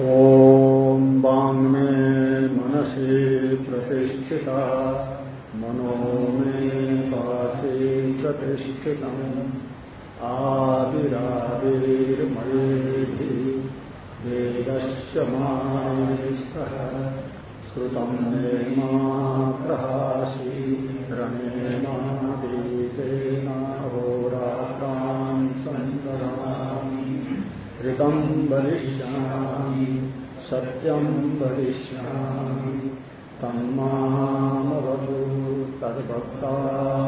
ॐ वाङ् मे मनसि प्रतिष्ठिता, मनो मे वाचि प्रतिष्ठितम् आविराविर्मयेति वेदस्य मानिस्तः श्रुतम् मे मा प्रहासीरणेनादीतेनाहोरात्रान् सन्ददामि ऋतम् वदिष्यामि सत्यम् वदिष्यामि तन्मामवतु तद्भक्तारमवतु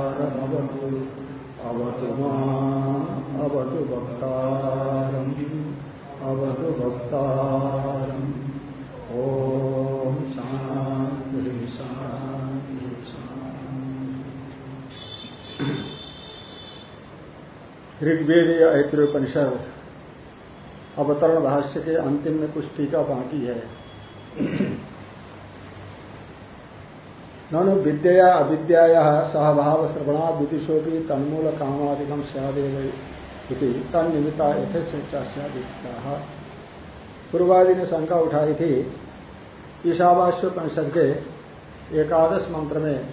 अवतु माम् अवतु भक्तारम् अवतु भक्तारम् ॐ शान्तिः शान्तिः अवतरण भाष्य के अंतिम में कुछ टीका बाकी है। ननु विद्या अविद्या सहभाव श्रवणा विदिशो भी तन्मूल कामादिकम सदेव तन्निमित्ता यथेच्छा सदिता पूर्वादि ने शंका उठाई थी ईशावास्योपनिषद के एकादश मंत्र में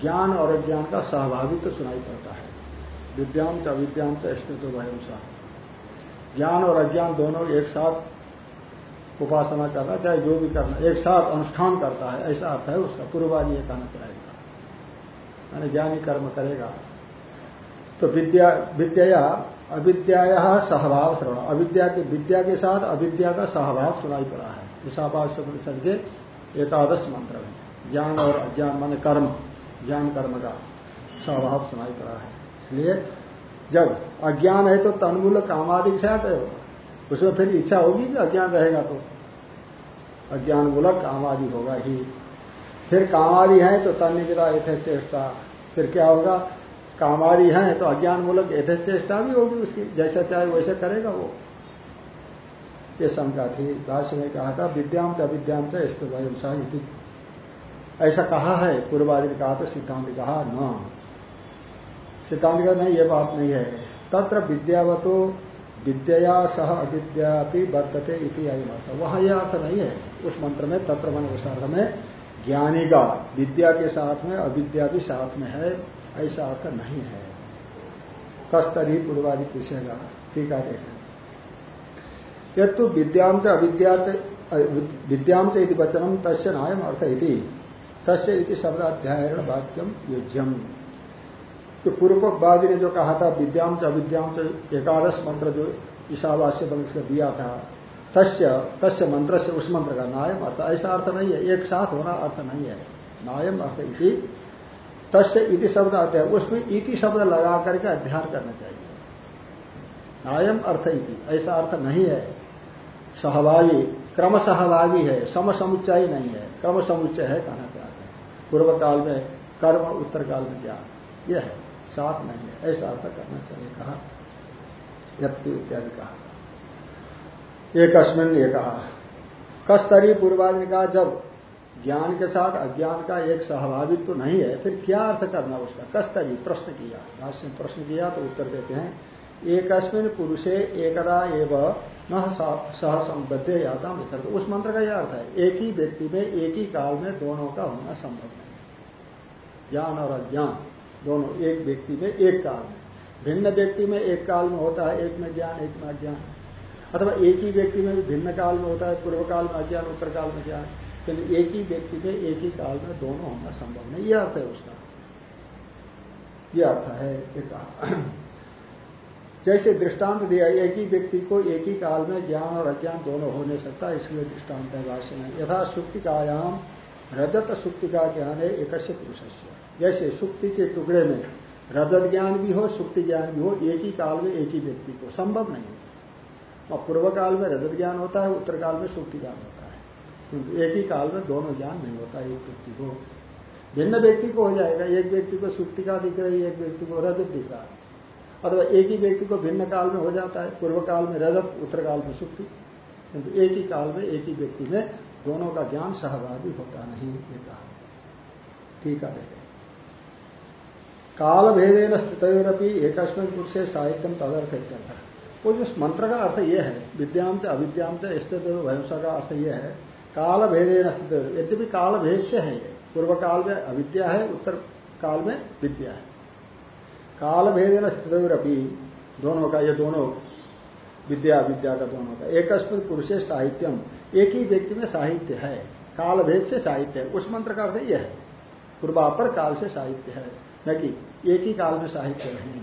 ज्ञान और अज्ञान का सहभागित्व तो सुनाई पड़ता है। विद्यांश अविद्यांश स्थित वयम ज्ञान और अज्ञान दोनों एक साथ उपासना करना, चाहे जो भी करना, एक साथ अनुष्ठान करता है, ऐसा अर्थ है उसका। पूर्वादि ये कहना चाहेगा। यानी ज्ञानी कर्म करेगा। तो विद्या विद्या अविद्या सहभाव श्रवण। अविद्या की, विद्या के साथ अविद्या का सहभाव सुनाई पड़ा है। विशापाश परिषद के एकादश मंत्र में ज्ञान और अज्ञान, मान कर्म, ज्ञान कर्म का सहभाव सुनाई पड़ा है। इसलिए जब अज्ञान है तो तनमूल कामादि से आते हो। उसमें फिर इच्छा होगी कि अज्ञान रहेगा तो। अज्ञान मूलक कामादि होगा ही। फिर कामादि है तो तन्निविदा यथेचेष्टा फिर क्या होगा? कामादि है तो अज्ञान मूलक यथेचेष्टा भी होगी उसकी। जैसा चाहे वैसे करेगा वो। ये शंका थी। भाष्य में कहा था विद्याम च अविद्याम च स्तुभयम ऐसा कहा है, पूर्वादि ने कहा तो सिद्धांत कहा, न। सिद्धांत का नहीं ये बात नहीं है। तत्र विद्यावतो विद्या सह अविद्या वर्तते इति आई मत। वहाँ यह अर्थ नहीं है। उस मंत्र में, तत्र मन उस अर्थ में ज्ञानी का, विद्या के साथ में, अविद्या भी साथ में है, ऐसा अर्थ नहीं है। कस्तरी पूर्वादि पूछेगा, ठीक है, देखें। यद तो विद्याम च अविद्या विद्याम च वचनम तस्य नायम अर्थ इति। तस्य इति शब्दाध्यायण वाक्यम युज्यम। तो पूर्ववादी ने जो कहा था विद्याम च अविद्याम एकादश मंत्र जो ईशावास्य वंश का दिया था, तस्य तस्य मंत्र से उस मंत्र का नायम अर्थ, ऐसा अर्थ नहीं है, एक साथ होना अर्थ नहीं है। नायम अर्थ इति, तस्य इति शब्द अध्याय उसमें इति शब्द लगा करके अध्ययन करना चाहिए। नायम अर्थ इति, ऐसा अर्थ नहीं है। सहभागी क्रम सहभागी है सम समुच्चय नहीं है। क्रम समुच्चय है कहना चाहते हैं। पूर्व काल में, कर्म उत्तर काल में ज्ञान यह है। साथ नहीं है। ऐसा अर्थ करना चाहिए, कहा। यत्तु इत्यादि कहा। एक अस्मिन ये कहा, कस्तरी पूर्वादि ने कहा जब ज्ञान के साथ अज्ञान का एक सहभागित्व तो नहीं है, फिर क्या अर्थ करना उसका? कस्तरी, प्रश्न किया। भाष्य में प्रश्न किया तो उत्तर देते हैं, एकस्मिन पुरुषे एकदा एवं न सह संबद्ध याता मित्र उस मंत्र का यह अर्थ है, एक ही व्यक्ति में, एक ही काल में दोनों का होना संभव नहीं ज्ञान और अज्ञान। दोनों, एक व्यक्ति में एक काल में। भिन्न व्यक्ति में एक काल में होता है, एक में ज्ञान, एक में अज्ञान। अथवा एक ही व्यक्ति में भिन्न काल में होता है, पूर्व काल में अज्ञान, उत्तर काल में ज्ञान। लेकिन एक ही व्यक्ति में, एक ही काल में दोनों होना संभव नहीं। यह अर्थ है उसका। यह अर्थ है एक जैसे दृष्टांत दिया, एक ही व्यक्ति को एक ही काल में ज्ञान और अज्ञान दोनों हो नहीं सकता, इसलिए दृष्टांत है भाष्य में। यथा सुक्तिकायाम रजत सुक्ति का ज्ञान है एक पुरुष जैसे सुक्ति के टुकड़े में रजत ज्ञान भी हो, सुक्ति ज्ञान भी हो, एक ही काल में एक ही व्यक्ति को, संभव नहीं और पूर्व काल में रजत ज्ञान होता है, उत्तर काल में सुक्ति ज्ञान होता है। किंतु एक ही काल में दोनों ज्ञान नहीं होता, एक व्यक्ति को। भिन्न व्यक्ति को हो जाएगा, एक व्यक्ति को सुक्ति का दिख रही है, एक व्यक्ति को रजत दिख रहा है। अथवा एक ही व्यक्ति को भिन्न काल में हो जाता है, पूर्व काल में रजत, उत्तर काल में सुक्ति। किंतु एक ही काल में, एक ही व्यक्ति में दोनों का ज्ञान सहभागी होता नहीं, ये कहा। ठीक है देखें काल भेदेन स्थितरपी एकस्मिन पुरुष साहित्यम तदर्थ वो जो मंत्र का अर्थ यह है विद्याम से अविद्याम से स्थित भयंसा का अर्थ यह है काल भेदे न स्थित यद्यपि काल भेद से है पूर्व काल में अविद्या है, उत्तर काल में विद्या है। काल भेदे न स्थित दोनों का, ये दोनों विद्या विद्या का दोनों का। एक पुरुष साहित्यम। एक ही व्यक्ति में साहित्य है। काल भेद से साहित्य है। उस मंत्र का अर्थ यह। है पूर्वापर काल से साहित्य है। न कि एक ही काल में साहित्य नहीं।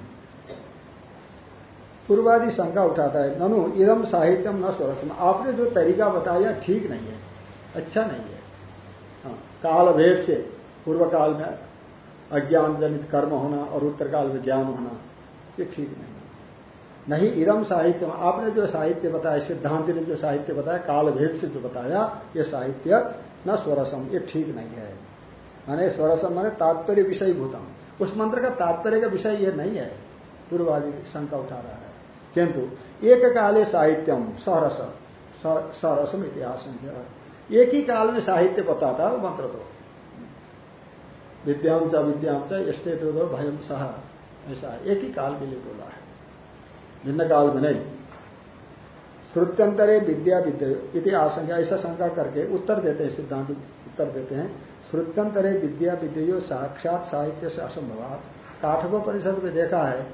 पूर्वादि शंका उठाता है ननु इदम साहित्यम न स्वरसम। आपने जो तरीका बताया ठीक नहीं है। अच्छा नहीं है। हाँ, काल भेद से पूर्व काल में अज्ञान जनित कर्म होना और उत्तर काल में ज्ञान होना ये ठीक नहीं नहीं इदम साहित्य आपने जो साहित्य बताया, सिद्धांत ने जो साहित्य बताया, कालभेद से जो बताया, ये साहित्य न स्वरसम, ये ठीक नहीं है। माने स्वरसम माने तात्पर्य विषय भूतम। उस मंत्र का तात्पर्य का विषय ये नहीं है। पूर्वादि शंका उठा रहा है। किंतु एक काले साहित्यम सरस सरसम इतिहास एक ही काल में साहित्य बताता वो मंत्र तो। विद्यांश, अविद्यांश स्टेत भयम सह, ऐसा एक ही काल के लिए बोला है। भिन्न काल में नहीं। श्रुत्यंतरे विद्या विद्या आशंका, ऐसा शंका करके उत्तर देते हैं, सिद्धांत उत्तर देते हैं। श्रुत्यंतरे विद्या विद्यो साक्षात साहित्य से असंभव काठको परिषद में देखा है,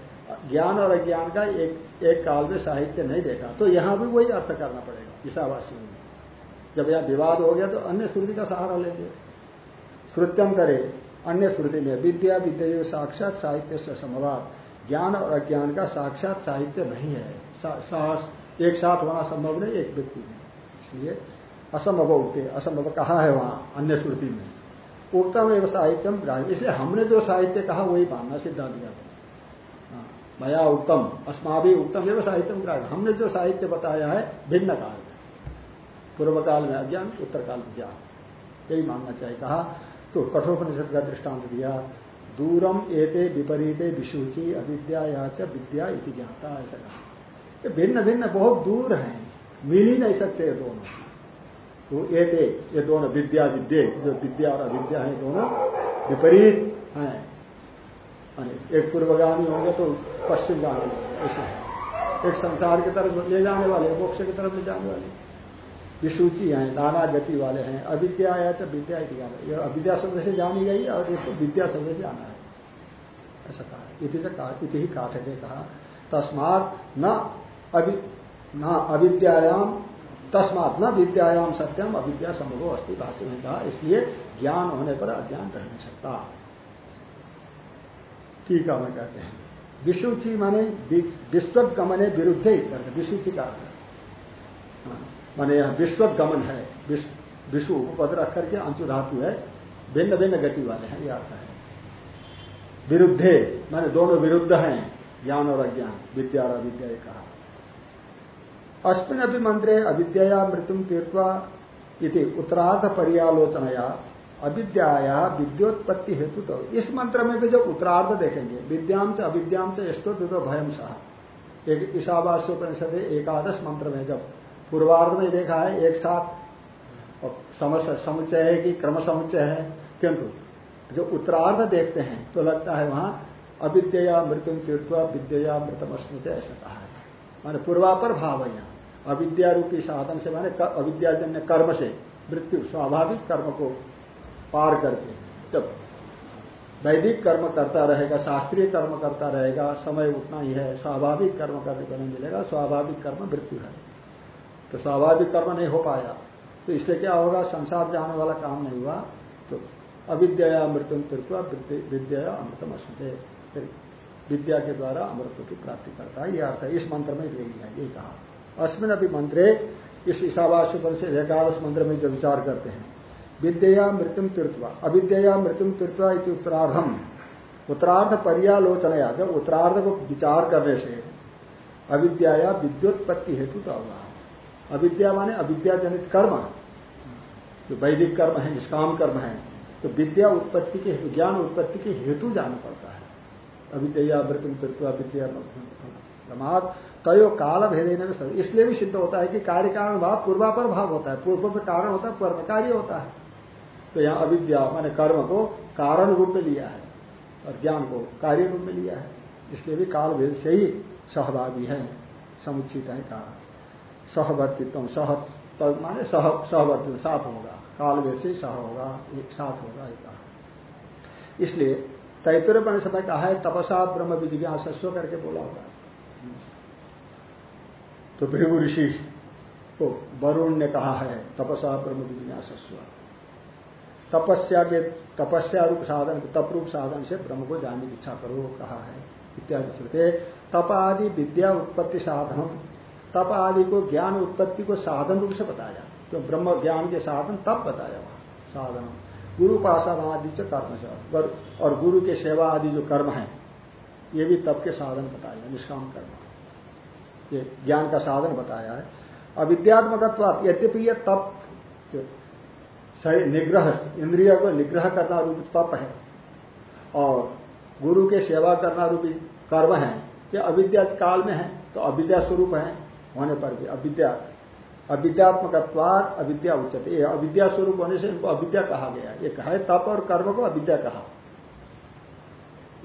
ज्ञान और अज्ञान का एक एक काल में साहित्य नहीं देखा। तो यहाँ भी वही अर्थ करना पड़ेगा, ईशावासी में। जब यहाँ विवाद हो गया तो अन्य श्रुति का सहारा लेंगे। श्रुत्यंतरे अन्य श्रुति में विद्या विद्या साक्षात साहित्य से समवाद ज्ञान और अज्ञान का साक्षात साहित्य नहीं है। साहस एक साथ होना संभव नहीं एक व्यक्ति में इसलिए असंभव उगते असंभव कहा है वहाँ अन्य श्रुति में। उत्तम एवं साहित्यम इसलिए हमने जो साहित्य कहा वही मानना सिद्धांत का हाँ, मया उत्तम अस्माभि उत्तम एवं साहित्यम ग्राह्य हमने जो साहित्य बताया है भिन्न काल में। पूर्व काल में अज्ञान उत्तर काल में ज्ञान। यही मानना चाहिए। कहा तो कठोपनिषद का दृष्टांत दिया दूरम एते विपरीते विशुचि अविद्या या च विद्या इति ज्ञाता ऐसा कहा। ये भिन्न भिन्न बहुत दूर हैं। मिल ही नहीं सकते ये दोनों। तो एते, ये दोनों विद्या, विद्य, जो विद्या और अविद्या है, दोनों विपरीत हैं। एक पूर्वगामी होंगे तो पश्चिमगामी होंगे, ऐसे है। एक संसार की तरफ़ ले जाने वाले, मोक्ष की तरफ़ ले जाने वाले। विसूची हैं, नाना गति वाले हैं, अविद्या या तो विद्या ये अविद्या शब्द से जानी गई और इसको विद्या शब्द से जाना है। ऐसा कहा इति से ही काठ ने कहा। तस्मात न अभि न अविद्यायाम तस्मात न विद्यायाम सत्यम अविद्या संभव अस्थि भाष्य में कहा, इसलिए ज्ञान होने पर अज्ञान रह नहीं सकता। ठीक है मैं कहते हैं विशुचि माने विश्वगमने विरुद्ध ही करते विशुचि का हाँ। माने यह विश्वगमन है, विश्व उपपद रख करके अंशु धातु है, भिन्न भिन्न गति वाले हैं यह अर्थ है। विरुद्धे, माने दोनों विरुद्ध हैं, ज्ञान और अज्ञान, विद्या और अविद्या कहा। अश्विन अभी मंत्रे अविद्या मृत्यु तीर्थवा इति उत्तरार्ध पर्यालोचनया अविद्याया विद्योत्पत्ति हेतु तो इस मंत्र में भी जब उत्तरार्ध देखेंगे विद्यांश अविद्यांश यस्तो तो भयम सह। एक ईशावास्योपनिषद एकादश मंत्र में जब पूर्वार्ध में देखा है, एक साथ। समुच्चय है कि क्रम समुच्चय है, किंतु जो उत्तरार्ध देखते हैं तो लगता है वहाँ अविद्या मृत्यु तीर्थवा विद्या मृतम अस्मृत ऐसा कहा है। माने पूर्वापर भाव है यहाँ। अविद्या रूपी साधन से माने अविद्याजन्य कर्म से मृत्यु स्वाभाविक कर्म को पार करके। जब वैदिक कर्म करता रहेगा, शास्त्रीय कर्म करता रहेगा, समय उतना ही है, स्वाभाविक कर्म करने को नहीं मिलेगा, स्वाभाविक कर्म मृत्यु है। तो स्वाभाविक कर्म नहीं हो पाया। तो इसलिए क्या होगा? संसार जाने वाला काम नहीं हुआ। तो अविद्या मृत्यु तीर्थवा विद्या अमृतम अस्मृत फिर विद्या के द्वारा अमृत की प्राप्ति करता है। यह अर्थ इस मंत्र में यही है, यही कहा। अश्विन अभी मंत्रे, इस ईशावास्य पर से एकादश मंत्र में जो विचार करते हैं। विद्या मृत्युम तीर्थवा अविद्या मृत्युम तीर्थवा इति उत्तरार्धम। उत्तरार्ध पर्यालोचनया, जब उत्तरार्ध को विचार करने से अविद्या विद्योत्पत्ति हेतु का होगा। अविद्या माने अविद्या जनित कर्म जो वैदिक कर्म है, निष्काम कर्म है तो विद्या उत्पत्ति के, ज्ञान उत्पत्ति के हेतु जाना पड़ता है। अविद्या मृत्यु तत्व विद्या समात तयो काल भेदे में इसलिए भी सिद्ध होता है कि कार्य कारण भाव पूर्वापर भाव होता है। पूर्व में कारण होता है पूर्व कार्य होता है। तो यहाँ अविद्या, माने कर्म को कारण रूप में लिया है और ज्ञान को कार्य रूप में लिया है। इसलिए भी काल भेद से ही सहभागी है, समुचित है कहा सहवर्तित्व, सह तब माने सह, सहवर्तित्व, साथ होगा। काल वैसे ही सह होगा, एक साथ होगा, एक इसलिए तैतुर परिषद कहा है, तपसा, ब्रह्म विजिज्ञासस्व करके बोला होगा। तो भृगु ऋषि को वरुण ने कहा है, तपसा, ब्रह्म विजिज्ञासस्व तपस्या के, तपस्या रूप साधन, तप रूप साधन से ब्रह्म को जानने की इच्छा करो, कहा है। इत्यादि श्रुते तप आदि विद्या उत्पत्ति साधन तप आदि को ज्ञान उत्पत्ति को साधन रूप से बताया। तो ब्रह्म ज्ञान के साधन तप बताया वहाँ, साधन। गुरु उपासना आदि से कर्म से। और गुरु के सेवा आदि जो कर्म है, ये भी तप के साधन बताया निष्काम कर्म। ये ज्ञान का साधन बताया है। अविद्यात्मक यद्यपि ये तप निग्रह, इंद्रिय को निग्रह करना रूप तप है, और गुरु के सेवा करना रूपी कर्म है, ये अविद्या काल में है तो अविद्या स्वरूप है। होने पर भी अविद्या अविद्यात्मक अविद्या उचित ये अविद्या स्वरूप होने से इनको अविद्या कहा गया ये कहा है तप और कर्म को अविद्या कहा।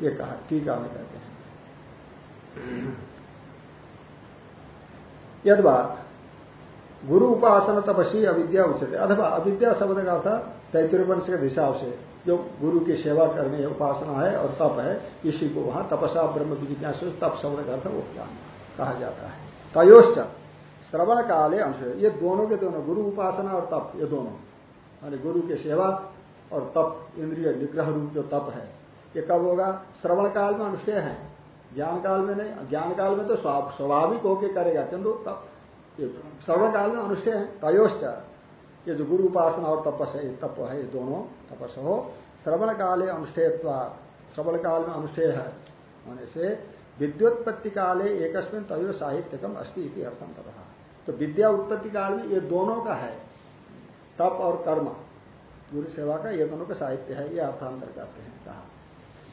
ये कहा ठीक है कहते हैं। यदवा गुरु उपासना तपसी अविद्या उचित अथवा अविद्या शब्द का अर्थ तैतृवंश के हिसाब से, जो गुरु की सेवा करने उपासना है और तप है, इसी को वहाँ तपसा ब्रह्म विजिज्ञास तप शब्द का अर्थ वो ज्ञान कहा जाता है। तयोश्च श्रवण काले अंश। ये दोनों के दोनों, गुरु उपासना और तप, ये दोनों। मानी गुरु की सेवा और तप, इंद्रिय निग्रह रूप जो तप है। ये कब होगा? श्रवण काल में अनुष्ठेय है। ज्ञान काल में नहीं ज्ञान काल में तो स्वाभाविक होके करेगा। किंतु तप श्रवण काल में अनुष्ठेय है। तयोश्च, ये जो गुरु उपासना और तपस है तप है, ये दोनों तपस हो। श्रवण काले अनुष्ठेयत्व श्रवण काल में अनुष्ठेय है। होने से विद्योत्पत्ति काले एकस्मिन तयो साहित्यकम अस्ति इति अर्थम तप तो विद्या उत्पत्ति काल में ये दोनों का है, तप और कर्म गुरु सेवा का ये दोनों का साहित्य है, ये अर्थांतर करते हैं, कहा।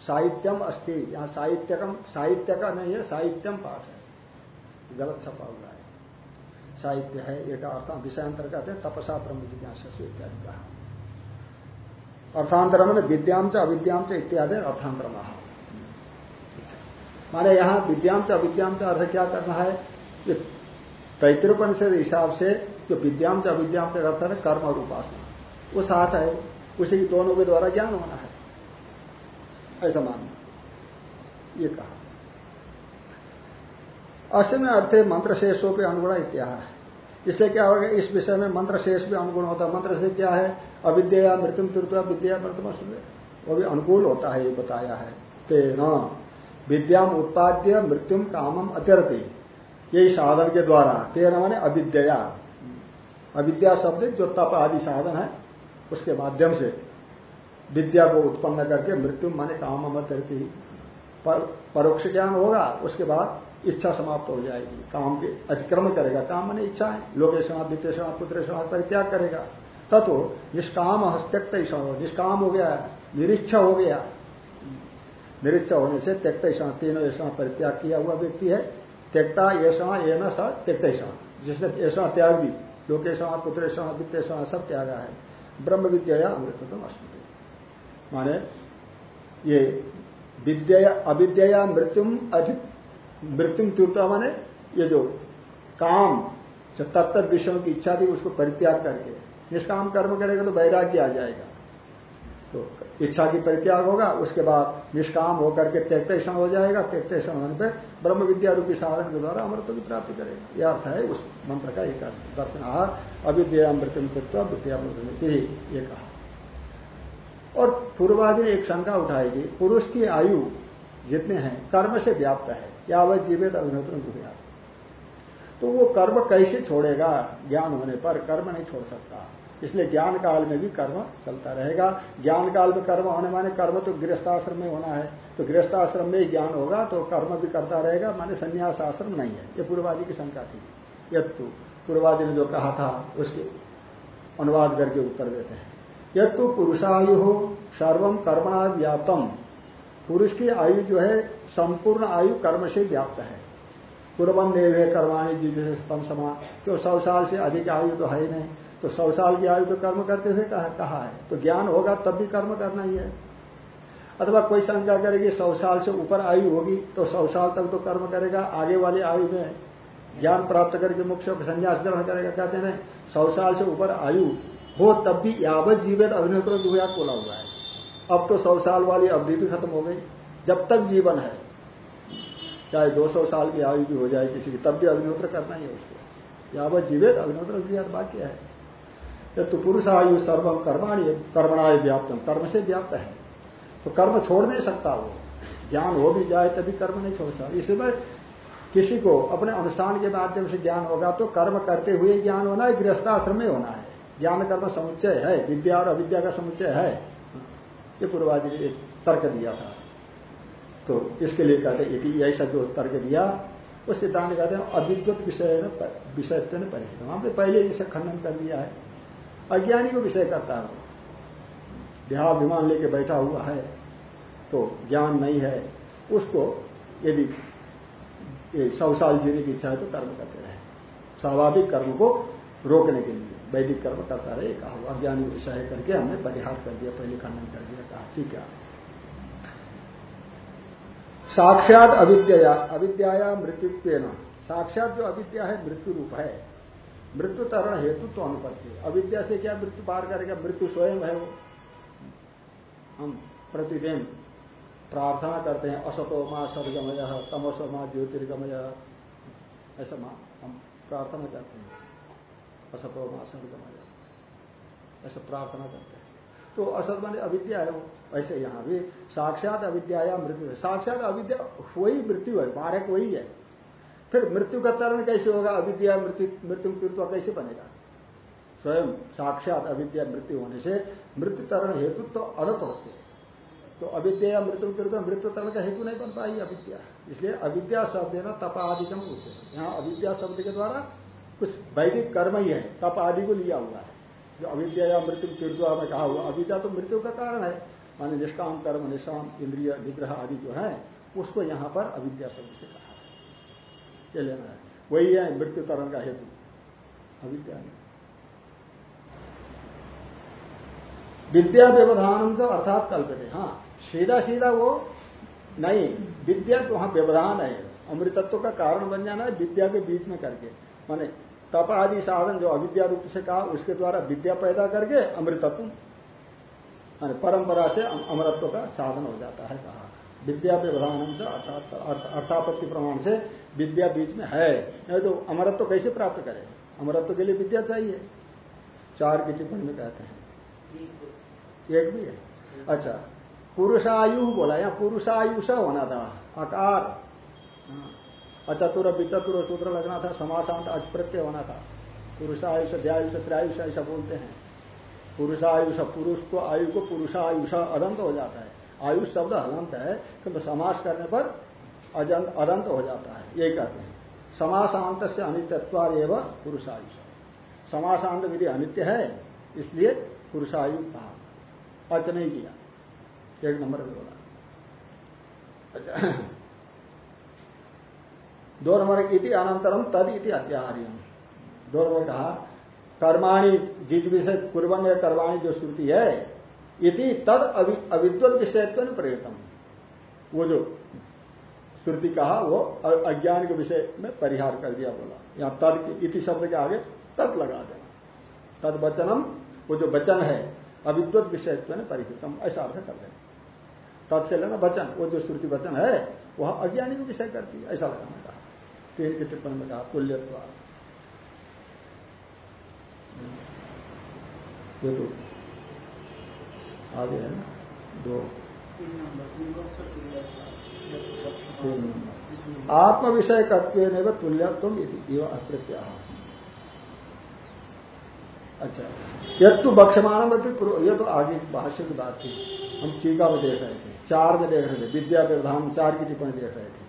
साहित्यम अस्ति, यहाँ साहित्यकम, साहित्य का नहीं है, साहित्यम पाठ है। गलत छपा हुआ है। साहित्य है एक अर्थ विषयांतर कहते हैं, तपसा, ब्रह्म, जिज्ञास इत्यादि, कहा। अर्थांतर मैंने विद्याम च अविद्याम च इत्यादि अर्थांतर महा माने यहाँ अविद्याम च अर्थ क्या करना है? तैतृपनिषद हिसाब से जो अविद्याम च अर्थ है कर्म और उपासना। वो साथ है। उसी दोनों के द्वारा ज्ञान होना है। ऐसा मानना। ये कहा। अश्विन अर्थे मंत्र शेषों पर अनुगुण है। इसलिए क्या होगा? इस विषय में मंत्र शेष भी अनुगुण होता है। मंत्र से क्या है? अविद्या मृत्यु तीर्थवा विद्या मृत्यु वो भी अनुकूल होता है, ये बताया है। तेना विद्याम उत्पाद्य मृत्युम कामम अत्यरती यही साधन के द्वारा तेरह माने अविद्या। अविद्या शब्द जो तप आदि साधन है उसके माध्यम से विद्या को उत्पन्न करके मृत्यु माने काम अत्यरती पर, परोक्ष ज्ञान होगा उसके बाद इच्छा समाप्त हो जाएगी। काम के अतिक्रमण करेगा। काम माने इच्छा है। लोकेशण वित्तेषण पुत्रेषण परित्याग करेगा। तत्व निष्काम हस्तक्त निष्काम हो गया निरीक्षा हो गया। निरीक्षा होने से त्यक्त ईषण तीनों ऐसा परित्याग किया हुआ व्यक्ति है। त्यक्ता ऐसा ये न स त्यक्त ईषण जिसने ऐसा त्याग दी लोकेशण पुत्रेषण वित्तेषण सब त्यागा है। ब्रह्म विद्या अमृतम अस्मृति माने ये विद्या अविद्या मृत्युम अधिक मृत्यु तीर्थता माने ये जो काम, जो तत्त विषयों की इच्छा थी, उसको परित्याग करके निष्काम कर्म करेगा तो वैराग्य आ जाएगा। तो इच्छा की परित्याग होगा, उसके बाद निष्काम होकर के त्यक्तेषण हो जाएगा, त्यक्तेषण होने पर ब्रह्म विद्या रूपी साधन के द्वारा अमृत की प्राप्ति करेगा। यह अर्थ है उस मंत्र का एक दर्शन अविद्या मृत्यु कृत्वा मृत्यु ये कहा। और पूर्वादि एक शंका उठाएगी पुरुष की आयु जितने हैं, कर्म से व्याप्त है या वह जीवित अभिनेत्र तो वो कर्म कैसे छोड़ेगा ज्ञान होने पर? कर्म नहीं छोड़ सकता। इसलिए ज्ञान काल में भी कर्म चलता रहेगा। ज्ञान काल में कर्म होने माने कर्म तो गृहस्थाश्रम में होना है। तो गृहस्थाश्रम में ही ज्ञान होगा तो कर्म भी करता रहेगा, माने संन्यास आश्रम नहीं है। ये पूर्वादि की शंका थी। यत्तु, पूर्वादि ने जो कहा था, उसके अनुवाद करके उत्तर देते हैं। यत्तु पुरुषायु हो सर्वम कर्मणा व्याप्तम। पुरुष की आयु जो है, संपूर्ण आयु कर्म से व्याप्त है। पूर्वम नेवे कर्माणी जीव स्तम समा। क्यों सौ साल से अधिक आयु तो है ही नहीं। तो सौ साल की आयु तो कर्म करते हुए कहा, कहा है। तो ज्ञान होगा तब भी कर्म करना ही है। अथवा कोई शंका करेगी सौ साल से ऊपर आयु होगी तो सौ साल तक तो कर्म करेगा आगे वाली आयु में ज्ञान प्राप्त करके मुख्य संन्यास ग्रहण करेगा। कहते हैं सौ साल से ऊपर आयु हो तब भी यावत जीवित अग्निहोत्र जुहुया बोला हुआ है। अब तो सौ साल वाली अवधि भी खत्म हो गई। जब तक जीवन है चाहे 200 साल की आयु भी हो जाए किसी की तब भी अग्निहोत्र करना ही है उसको। यावत जीवित अग्निहोत्र वाक्य है। तो पुरुष आयु सर्वम कर्माणी कर्मणाय व्याप्तम कर्म से व्याप्त है। तो कर्म छोड़ नहीं सकता वो। ज्ञान हो भी जाए तभी कर्म नहीं छोड़ सकता। इसमें किसी को अपने अनुष्ठान के माध्यम से ज्ञान होगा तो कर्म करते हुए ज्ञान होना है गृहस्थाश्रम में होना है। ज्ञान कर्म समुच्चय है। विद्या और अविद्या का समुच्चय है। ये पूर्वादि ने तर्क दिया था। तो इसके लिए कहते हैं ऐसा जो तर्क दिया वो सिद्धांत कहते हैं, अविद्वत विषय विषयत्व ने परिचित हमने पहले इसे खंडन कर दिया है। अज्ञानी को विषय करता है। देहाभिमान लेके बैठा हुआ है तो ज्ञान नहीं है, उसको यदि सौ साल जीने की इच्छा है तो कर्म करते रहे। स्वाभाविक कर्म को रोकने के लिए, वैदिक कर्म करता रहे कहा हुआ। अज्ञानी विषय करके हमने परिहार कर दिया, पहले खंडन कर दिया, कहा, ठीक है। साक्षात अविद्या अविद्या मृत्युत्व साक्षात जो अविद्या है, मृत्यु रूप है मृत्यु तरण हेतु तो अनुपत्ति अविद्या से क्या मृत्यु पार करेगा? मृत्यु स्वयं है वो। हम प्रतिदिन प्रार्थना करते हैं, असतो माँ सदगमय तमसो माँ ज्योतिर्गमय। ऐसा माँ हम प्रार्थना करते हैं, असतो माँ सदगमय ऐसा प्रार्थना करते हैं। तो असत माने अविद्या है वो। ऐसे यहाँ भी साक्षात अविद्या या मृत्यु साक्षात अविद्या वही मृत्यु है, मारक वही है। फिर मृत्यु का तरण कैसे होगा? अविद्या, मृत्यु मृत्यु कैसे बनेगा? स्वयं साक्षात अविद्या, मृत्यु होने से मृत्यु तरण हेतु तो अलग होते हैं। तो अविद्या मृत्यु मृत्यु मृत्यु तरण का हेतु नहीं बन पाई अविद्या। इसलिए अविद्या शब्द है ना, तप आदि कम उच्च यहाँ अविद्या शब्द के द्वारा कुछ वैदिक कर्म ही है। तप आदि को लिया हुआ है। जो अविद्या या मृत्यु तीर्थवा में कहा हुआ, अविद्या तो मृत्यु का कारण है। माने निष्काम कर्म, निष्काम इंद्रिय, निग्रह आदि जो है, उसको यहाँ पर अविद्या शब्द से कहा। ये लेना है वही है, मृत्यु तरण का हेतु। अविद्या विद्या व्यवधान जो अर्थात कल्पते। हाँ सीधा सीधा वो नहीं, विद्या तो वहाँ व्यवधान है। अमृतत्व का कारण बन जाना है विद्या के बीच में करके। माने तप आदि साधन जो अविद्या रूप से कहा, उसके द्वारा विद्या पैदा करके अमृतत्व परंपरा से अमरत्व का साधन हो जाता है कहा। विद्या व्यवधान से अर्थापत्ति प्रमाण से विद्या बीच में है। नहीं तो अमरत्व तो कैसे प्राप्त करें? अमरत्व तो के लिए विद्या चाहिए। चार की टिप्पणी में कहते हैं। एक भी है। अच्छा पुरुषायु बोला यहाँ पुरुषायुष होना था आकार अचतुर विचतुर सूत्र लगना था, समासांत अचप्रत्यय होना था। पुरुषायुष द्यायुष त्रियायुष ऐसा बोलते हैं। पुरुषायुष पुरुष को आयु को पुरुषायुष अदंत हो जाता है। आयुष शब्द अदंत है, किंतु समास करने पर अदंत हो जाता है यही कहते हैं। समासांत से अनित्यत्वाद एवं पुरुषायुष। समासांत विधि अनित्य है, इसलिए पुरुषायु कहा। अच नहीं किया। एक नंबर में बोला। अच्छा। दो नंबर इति अनंतरम, तद इति अत्याहार्यम। दो नंबर कहा, कर्माणी जिज विषय कुर्बन कर्माणी जो श्रुति है इति तद अविद्वत विषयत्व ने प्रयत्न वो जो श्रुति कहा, वो अज्ञान के विषय में परिहार कर दिया बोला। यहाँ तद इति शब्द के आगे तद लगा देना। तद वचनम, वो जो वचन है, अविद्वत विषयत्व ने परिहितम, ऐसा अर्थ कर देना। तद से लेना वचन, वो जो श्रुति वचन है, वह अज्ञानी को विषय करती है, ऐसा लगाना कहा तीन के टिप्पणी में कहा तुल्यत्व ये तो आगे है ना? दो। आत्म विषय तत्व तुल्यत्व अप्रत्या अच्छा। यद तो बक्षमान ये तो आगे भाष्य की बात थी हम टीका में देख रहे थे, चार में देख रहे थे, विद्या व्यवधान चार की टिप्पणी देख रहे थे।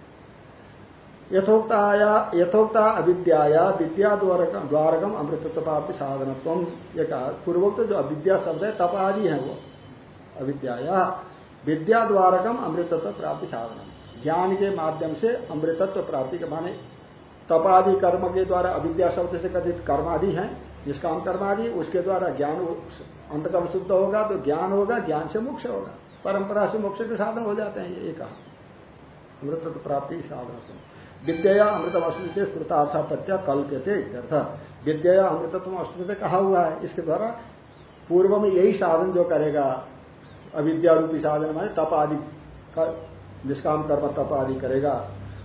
यथोक्ताया यथोक्ता अविद्याया विद्या द्वारकम अमृतत्व प्राप्ति साधनत्व। ये कहा पूर्वोक्त जो अविद्या शब्द है तप आदि है वो। अविद्याया। विद्या द्वारकम अमृतत्व प्राप्ति साधन ज्ञान के माध्यम से अमृतत्व प्राप्ति के माने तपादि कर्म के द्वारा अविद्या शब्द से कथित कर्मादि है निष्काम कर्मादि, उसके द्वारा ज्ञान अंतकर्म शुद्ध होगा तो ज्ञान होगा, ज्ञान से मोक्ष होगा। परंपरा से मोक्ष के साधन हो जाते हैं, ये कहा। अमृतत्व प्राप्ति साधन विद्या अमृतम अस्मृत श्रुतार्थापत्या कल्प्यते विद्या अमृतत्व अस्मृत कहा हुआ है, इसके द्वारा पूर्व में यही साधन जो करेगा अविद्या रूपी साधन में तप आदि का निष्काम कर्म तप आदि करेगा।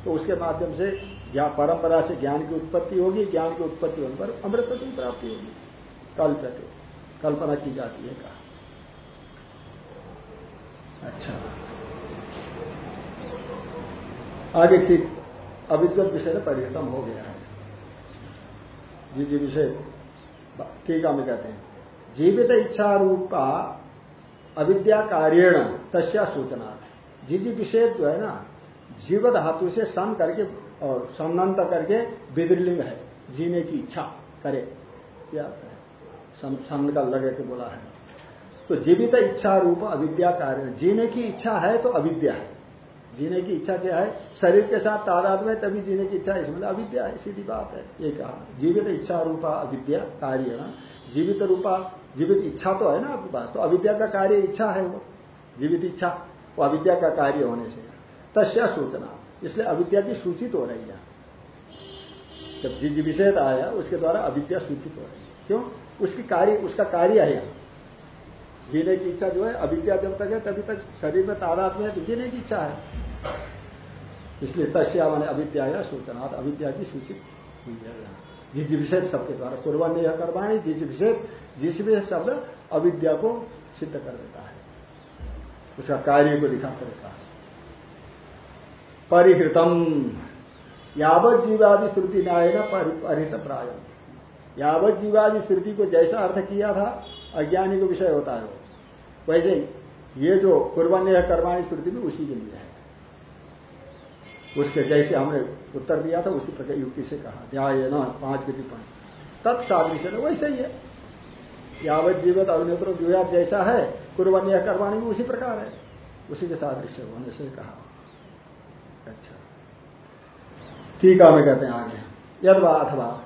तो उसके माध्यम से परंपरा से ज्ञान की उत्पत्ति होगी, ज्ञान की उत्पत्ति होने पर अमृत की प्राप्ति होगी। कल्प्यते कल्पना की जाती है कहा। अच्छा। आगे ठीक अविद्वत विषय में परिवर्तन हो गया है। जी जी विषय, टीका में कहते हैं। जीवित इच्छा रूपा अविद्या कार्यण तस्या सूचना। जी जी विषय जो है ना? जीव धातु से सम करके और सन्नंत करके विद्रलिंग है। जीने की इच्छा करे। क्या सन का लगे के बोला है। तो जीवित इच्छा रूप अविद्या कार्य जीने की इच्छा है तो अविद्या है। जीने की इच्छा क्या है? शरीर के साथ तादाद में तभी जीने की इच्छा इसमें अविद्या है, सीधी बात है। ये कहा। जीवित इच्छा रूपा अविद्या कार्य जीवित रूपा जीवित इच्छा तो है ना आपके पास तो अविद्या का कार्य इच्छा है वो, जीवित इच्छा, वो अविद्या का कार्य होने से। तस्या सूचना, इसलिए अविद्या की सूचित हो रही है। जब जिस विषय आया, उसके द्वारा अविद्या सूचित हो रही है। क्यों? उसकी कार्य, उसका कार्य है जीने की इच्छा जो है, अविद्या जब तक है, तभी तक शरीर में तादाद में है तो जीने की इच्छा है। इसलिए तस्या मैंने अविद्या सूचना, अविद्या की सूचित हुई है जिस विषेद शब्द के द्वारा पूर्वान्य कर्माणी जिज विषेद जिस विषय शब्द अविद्या को सिद्ध कर देता है। उसका कार्य को दिखा कर देता है। परिहृतम, यावत जीवादि श्रुति न्याय न परिहित प्राय। यावत जीवादि श्रुति को जैसा अर्थ किया था, अज्ञानी को विषय होता है वैसे ये जो कुर्बान्य कर्माणी श्रुति भी उसी के लिए उसके जैसे हमने उत्तर दिया था, उसी प्रकार युक्ति से कहा न्याय न पाँच की टिप्पणी। तत्सादृश्य वैसे ही है। यावत जीवित अभिनेत्र जैसा है कुर्बान्य कर्माणी भी उसी प्रकार है। उसी के सादृश्य होने से कहा। अच्छा। टीका में कहते हैं आगे। यदवा अथवा,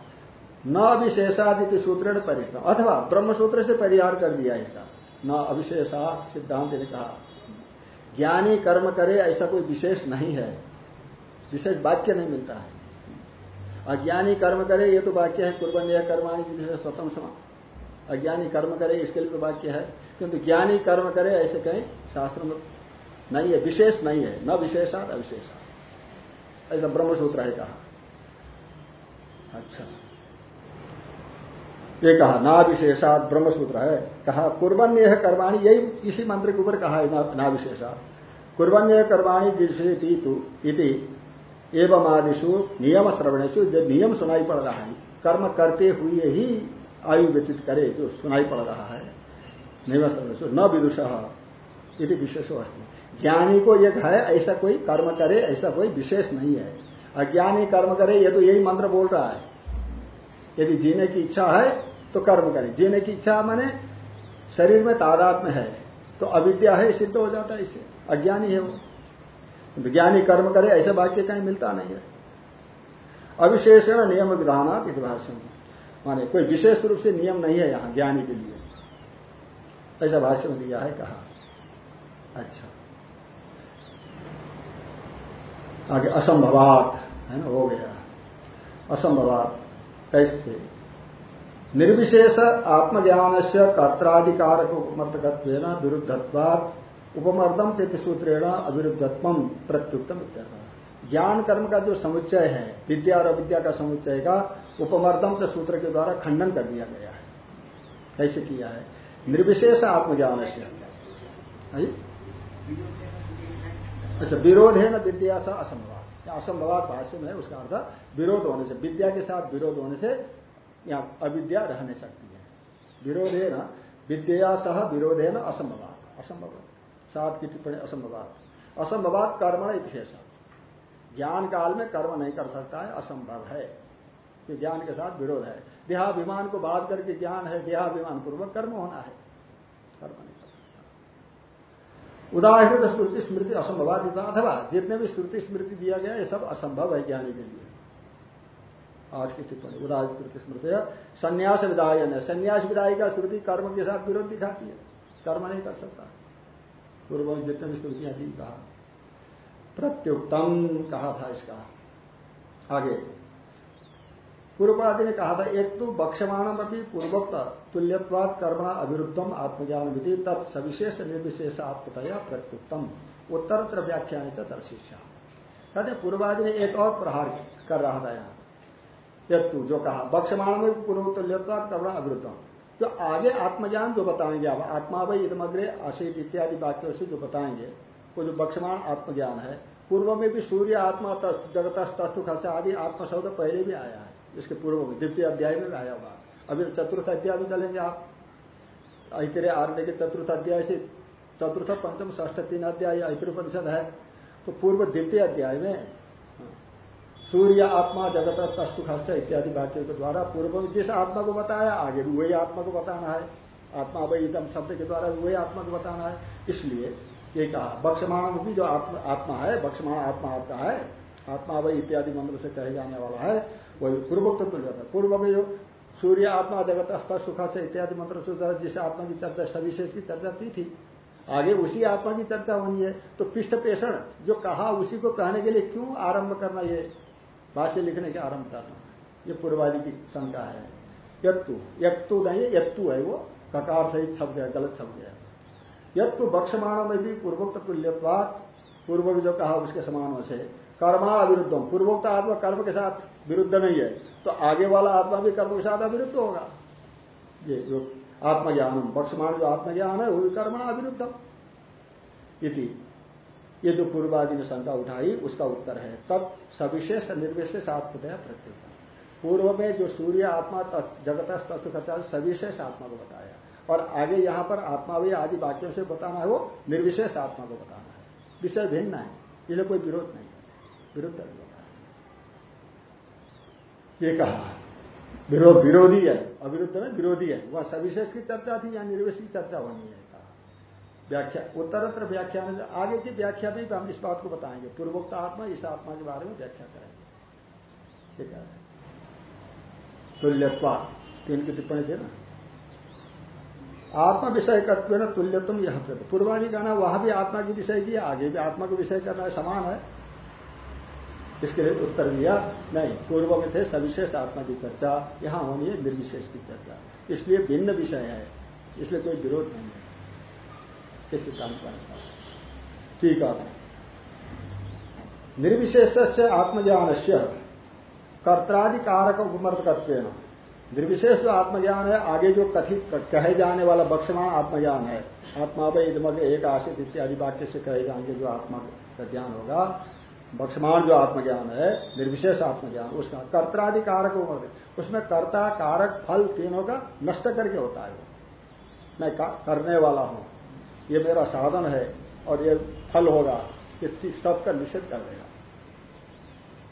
न अविशेषादित्य सूत्र ने परिश्रम अथवा ब्रह्म सूत्र से परिहार कर दिया इसका। न अविशेषा सिद्धांत ने कहा, ज्ञानी कर्म करे ऐसा कोई विशेष नहीं है। विशेष वाक्य नहीं मिलता है। अज्ञानी कर्म करे, ये तो वाक्य है, कुर्बन कर्माणी की विशेष स्वतंत्र समा। अज्ञानी कर्म करे, इसके लिए तो वाक्य है। किंतु ज्ञानी कर्म करे, ऐसे कहीं, शास्त्र में नहीं है, विशेष नहीं है। न विशेषात अविशेषात। ऐसा ब्रह्मसूत्र है कहा। अच्छा। ये कहा, ना विशेषात ब्रह्मसूत्र है। कहा कुर्बन यह कर्माणी, यही इसी मंत्र के ऊपर कहा है, ना विशेषात। कुर्बन यह कर्माणी जिसे एवं आदिशु नियम श्रवणेशु नियम सुनाई पड़ रहा है, कर्म करते हुए ही आयु व्यतीत करे, जो सुनाई पड़ रहा है नियम श्रवणेशु न विदुष यदि विशेष अस्थि ज्ञानी को यह है ऐसा कोई कर्म करे, ऐसा कोई विशेष नहीं है। अज्ञानी कर्म करे ये तो यही मंत्र बोल रहा है। यदि जीने की इच्छा है तो कर्म करे। जीने की इच्छा माने शरीर में तादाद में है तो अविद्या है, सिद्ध हो जाता है इसे। अज्ञानी है वो। विज्ञानी कर्म करे, ऐसे वाक्य कहीं मिलता नहीं है। अविशेषण नियम विधानात भाषण माने कोई विशेष रूप से नियम नहीं है यहाँ ज्ञानी के लिए। ऐसा भाष्य में दिया है, कहा। अच्छा। आगे, असंभवात, है ना, हो गया। असंभवात कैसे निर्विशेष आत्मज्ञान से कर्ताधिकार मतगत्व विरुद्धत्वाद उपमर्दम चित्त सूत्रेण अविरुद्धत्व प्रत्युत्तम ज्ञान कर्म का जो समुच्चय है, विद्या और अविद्या का समुच्चय का उपमर्दम से सूत्र के द्वारा खंडन कर दिया गया है। कैसे किया है? निर्विशेष आत्मज्ञान से अच्छा विरोध है ना विद्या सा असंभवाद असंभवाद भाष्य में उसका अर्थ विरोध होने से, विद्या के साथ विरोध होने से यहाँ अविद्या रह नहीं सकती है। विरोध है ना विद्या सह विरोध है ना असंभवाद असंभव सात की टिप्पणी असंभवाद असंभवाद कर्म इतिशेष ज्ञान काल में कर्म नहीं कर सकता है, असंभव है। कि ज्ञान के साथ विरोध है। देहाभिमान को बात करके ज्ञान है, देहाभिमान पूर्वक कर्म होना है। कर्म नहीं कर सकता। उदाहरण श्रुति स्मृति असंभवाद अथवा जितने भी श्रुति स्मृति दिया गया, ये सब असंभव है ज्ञानी के लिए। आठ की टिप्पणी उदाहरण स्मृति संन्यास विदायन है संन्यास विदाई का श्रुति कर्म के साथ विरोध दिखाती है। कर्म नहीं कर सकता। पूर्व जितने भी श्रुतियाँ थी, कहा। प्रत्युक्तम कहा था इसका। आगे। पूर्वादि ने कहा था, एक तो बक्षमाणम अपनी पूर्वोक्त तुल्यवाद कर्मणा अविरुद्धम आत्मज्ञान विधि तत्सविशेष निर्विशेष आत्मतया प्रत्युत्तम उत्तरत्र व्याख्यान दर्शिष्या कहते पूर्वादि ने एक और प्रहार कर रहा था यहाँ। यत्तु जो कहा बक्षमाण में पूर्व तुल्यवाद कर्मणा अविरुद्धम। जो आगे आत्मज्ञान जो बताएँगे आप आत्मा भाई इदमग्रे आशित इत्यादि वाक्यों से जो बताएँगे, वो जो बक्षमाण आत्मज्ञान है, पूर्व में भी सूर्य आत्मा जगत तस्तु खस, आदि आत्मा शब्द पहले भी आया है, इसके पूर्व में, द्वितीय अध्याय में भी आया हुआ अभी चतुर्थ अध्याय में चलेंगे आप। ऐतरे आरण्य के चतुर्थ अध्याय से, चतुर्थ, पंचम ष्ठ तीन अध्याय ऐतृपनिषद है। तो पूर्व द्वितीय अध्याय में सूर्य आत्मा जगत तस्तु खस्त इत्यादि वाक्यों के द्वारा पूर्व में जिस आत्मा को बताया, आगे भी वही आत्मा को बताना है। आत्मा वही एकदम शब्द के द्वारा वही आत्मा को बताना है। इसलिए ये कहा बक्षमाण भी जो आत्मा है बक्षमाण आत्मा आपका है, आत्मा वही इत्यादि मंत्र से कहे जाने वाला है, वही पूर्वोक्त तुल्य है। पूर्व में जो सूर्य आत्मा, जगत अस्तर सुखा से इत्यादि मंत्र से जिस आत्मा की चर्चा, सविशेष की चर्चा की थी, आगे उसी आत्मा की चर्चा होनी है। तो पृष्ठ पेषण जो कहा, उसी को कहने के लिए क्यों आरंभ करना ये? भाष्य लिखने के आरंभ करना ये पूर्वादि की शंका है। यत्तु यत्तु नहीं, यत्तु है वो। ककार सहित शब्द है गलत शब्द है यत्तु बक्षमाण में भी पूर्वोक्त तुल्यवाद पूर्व जो कहा उसके समान से, कर्मा अविरुद्धम। पूर्वोक्त आत्मा कर्म के साथ विरुद्ध नहीं है तो आगे वाला आत्मा भी कर्म के साथ अविरुद्ध होगा। ये जो आत्मज्ञान बक्षमाण जो आत्मज्ञान है, वो भी कर्मणा अविरुद्धम। इति। ये जो पूर्वादि ने शंका उठाई, उसका उत्तर है। तब सविशेष निर्विशेष आत्मतया प्रत्युत पूर्व में जो सूर्य आत्मा जगत तत्व का सविशेष आत्मा को बताया। और आगे यहाँ पर आत्मा भी आदि वाक्यों से बताना है, वो निर्विशेष आत्मा को बताना है। विषय भिन्न है, इसलिए कोई विरोध नहीं विरुद्ध नहीं होता। ये कहा, विरोध, विरोधी है, अविरुद्ध में विरोधी है। वह सविशेष की चर्चा थी या निर्वेश की चर्चा होनी है? व्याख्या उत्तरत्र व्याख्यान आगे की व्याख्या में हम इस बात को बताएँगे। पूर्वोक्त आत्मा, इस आत्मा के बारे में व्याख्या करेंगे। ठीक है? तुल्यत्वा, तीन की टिप्पणी थी ना? आत्मा विषय तत्व न तुल्यत्म यह पूर्वानी कहना, वहाँ भी आत्मा की विषय की आगे भी आत्मा को विषय करना है, समान है। इसके लिए उत्तर दिया, नहीं पूर्व में थे, सविशेष आत्मा की चर्चा, यहाँ होनी है निर्विशेष की चर्चा। इसलिए भिन्न विषय है, इसलिए कोई विरोध नहीं है। इस सिद्धांत का ठीक है। निर्विशेष से आत्मज्ञान से कर्ताधिकारक उपमर्दकत्व निर्विशेष जो आत्मज्ञान है, आगे जो कथित कहे जाने वाला बक्षमाण आत्मज्ञान है। आत्मा भाई इधमग एक आशित इत्यादि वाक्य से कहे जाएँगे जो आत्मा का ज्ञान होगा। बक्षमाण जो आत्मज्ञान है, निर्विशेष आत्मज्ञान, उसका कर्ताधिकारक उसमें कर्ता, कारक, फल तीनों का नष्ट करके होता है। मैं करने वाला हूँ। ये मेरा साधन है और ये फल होगा, ये सबका निषेध कर देगा।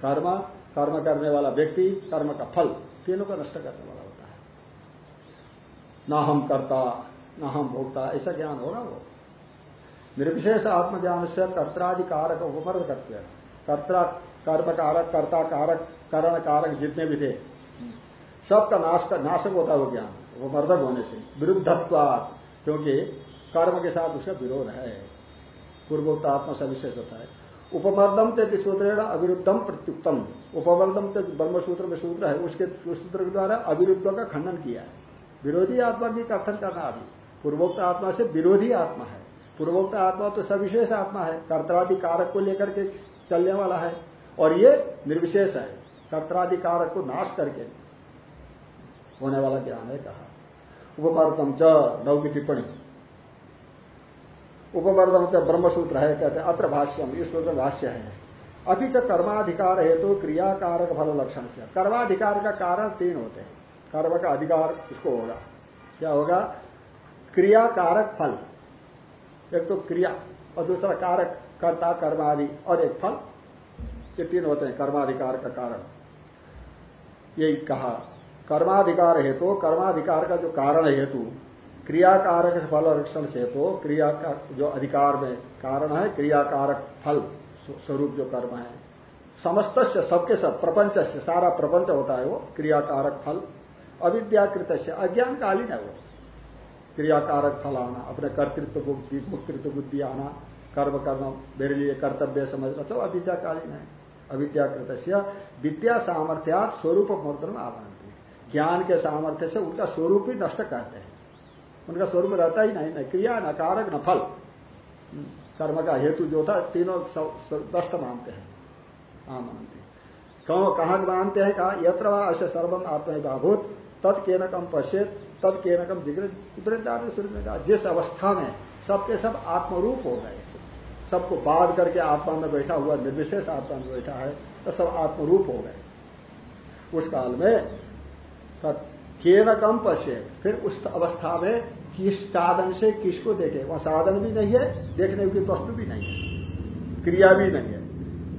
कर्म कर्म करने वाला व्यक्ति, कर्म का फल, तीनों का नष्ट करने वाला होता है। ना हम करता, ना हम भोगता ऐसा ज्ञान होगा वो। निर्विशेष आत्मज्ञान से कर्ताधिकारक उपमर्द करते हैं। कर्ता कर्म कारक, कर्ता कारक, करण कारक जितने भी थे, सबका नाश नाशक होता है वो ज्ञान, वो मर्दक होने से विरुद्धत्वाद क्योंकि कर्म के साथ उसका विरोध है। पूर्वोक्त आत्मा सविशेष होता है। उपमर्दम च सूत्र अविरुद्धम प्रत्युक्तम। उपमर्दम च ब्रह्म सूत्र में सूत्र है, उसके सूत्र के द्वारा अविरुद्ध का खंडन किया है। विरोधी आत्मा की कथन करना अभी। पूर्वोक्त आत्मा से विरोधी आत्मा है। पूर्वोक्त आत्मा तो सविशेष आत्मा है। कर्तवादि कारक को लेकर के चलने वाला है। और ये निर्विशेष है। कर्तराधिकारक को नाश करके होने वाला ज्ञान है कहा। उपमर्दम च नव की टिप्पणी। उपमर्दम च ब्रह्मसूत्र है कहते हैं अत्र भाष्यम इस सूत्र भाष्य है। अभी च कर्माधिकार हेतु तो क्रियाकारक फल लक्षण से। कर्माधिकार का कारण तीन होते हैं। कर्म का अधिकार इसको होगा? क्या होगा? क्रियाकारक फल। एक तो क्रिया और दूसरा कारक कर्ता कर्मादि और एक फल। ये तीन होते हैं कर्माधिकार का कारण। यही कहा। कर्माधिकार हेतु तो, कर्माधिकार का जो कारण हेतु क्रियाकारक फल रक्षण से तो क्रिया का जो अधिकार में कारण है, क्रियाकारक फल स्वरूप जो कर्म है। समस्त सबके सब प्रपंच से सारा प्रपंच होता है वो क्रियाकारक फल। अविद्याकृत से अज्ञान कालीन है वो। क्रियाकारक फल आना, अपने कर्तृत्व बुद्धि मुक्तृत्व बुद्धि आना, कर्म करना, मेरे लिए कर्तव्य समझना, सब अविद्याकालीन है। अविद्याकृत विद्या सामर्थ्यात स्वरूप मूर्तन आवरण ज्ञान के सामर्थ्य से उनका स्वरूप ही नष्ट करते हैं। उनका स्वरूप रहता ही नहीं, न क्रिया, न कारक, न फल। कर्म का हेतु जो था, तीनों नष्ट मानते हैं। हाँ मानते कहो, कहा मानते हैं? कहा, यत्र ऐसे सर्वम आत्मभूत तत् के नकम पश्चेत तत् के नकम जिग्रदार सूर्य ने कहा, जिस अवस्था में सबके सब आत्मरूप हो गए, सबको बाध करके आत्मा में बैठा हुआ, निर्विशेष आत्मा में बैठा है तो सब आत्मरूप हो गए। उस काल में केवकम पश्चेत फिर उस अवस्था में किस साधन से किसको देखे? वहाँ साधन भी नहीं है, देखने की वस्तु भी नहीं है। क्रिया भी नहीं है।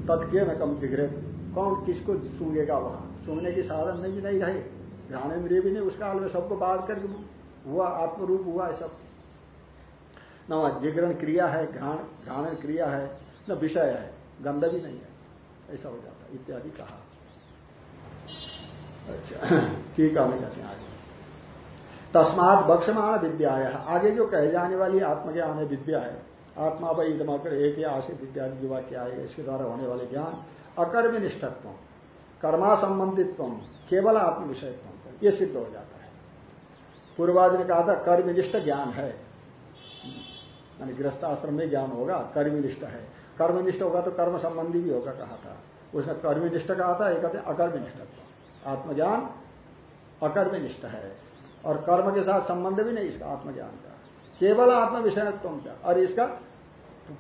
तत्के न कम जिगरे। कौन किसको सूंगेगा वहाँ? सूंघने की साधन नहीं भी नहीं रहे। घ्राणेन्द्रिय भी नहीं, उस काल में सबको बात करके हुआ, आत्मरूप हुआ है सब। न जिग्रण क्रिया है, घ्राण क्रिया है, न विषय है, गंध भी नहीं है। ऐसा हो जाता इत्यादि कहा। अच्छा ठीक है कहते हैं आगे। तस्मात बक्षमाण विद्या है आगे जो कहे जाने वाली आत्मज्ञान है, विद्या है। आत्मा पर ईदमाकर एक ही आशित विद्या जो वाक्य आएगा, इसके द्वारा होने वाले ज्ञान। अकर्म निष्ठत्व कर्मा संबंधित्व केवल आत्म विषयत्व ये सिद्ध हो जाता है। पूर्वादि ने कहा था, कर्मनिष्ठ ज्ञान है। यानी गृहस्थाश्रम में ज्ञान होगा, कर्मनिष्ठ है। कर्मनिष्ठ होगा तो कर्म संबंधी भी होगा, कहा था। उसने कर्मनिष्ठ कहा था एक कहते अकर्मनिष्ठ आत्मज्ञान अकर्म अकर्मनिष्ठ है। और कर्म के साथ संबंध भी नहीं इसका आत्मज्ञान का। केवल आत्म विषयत्व से और इसका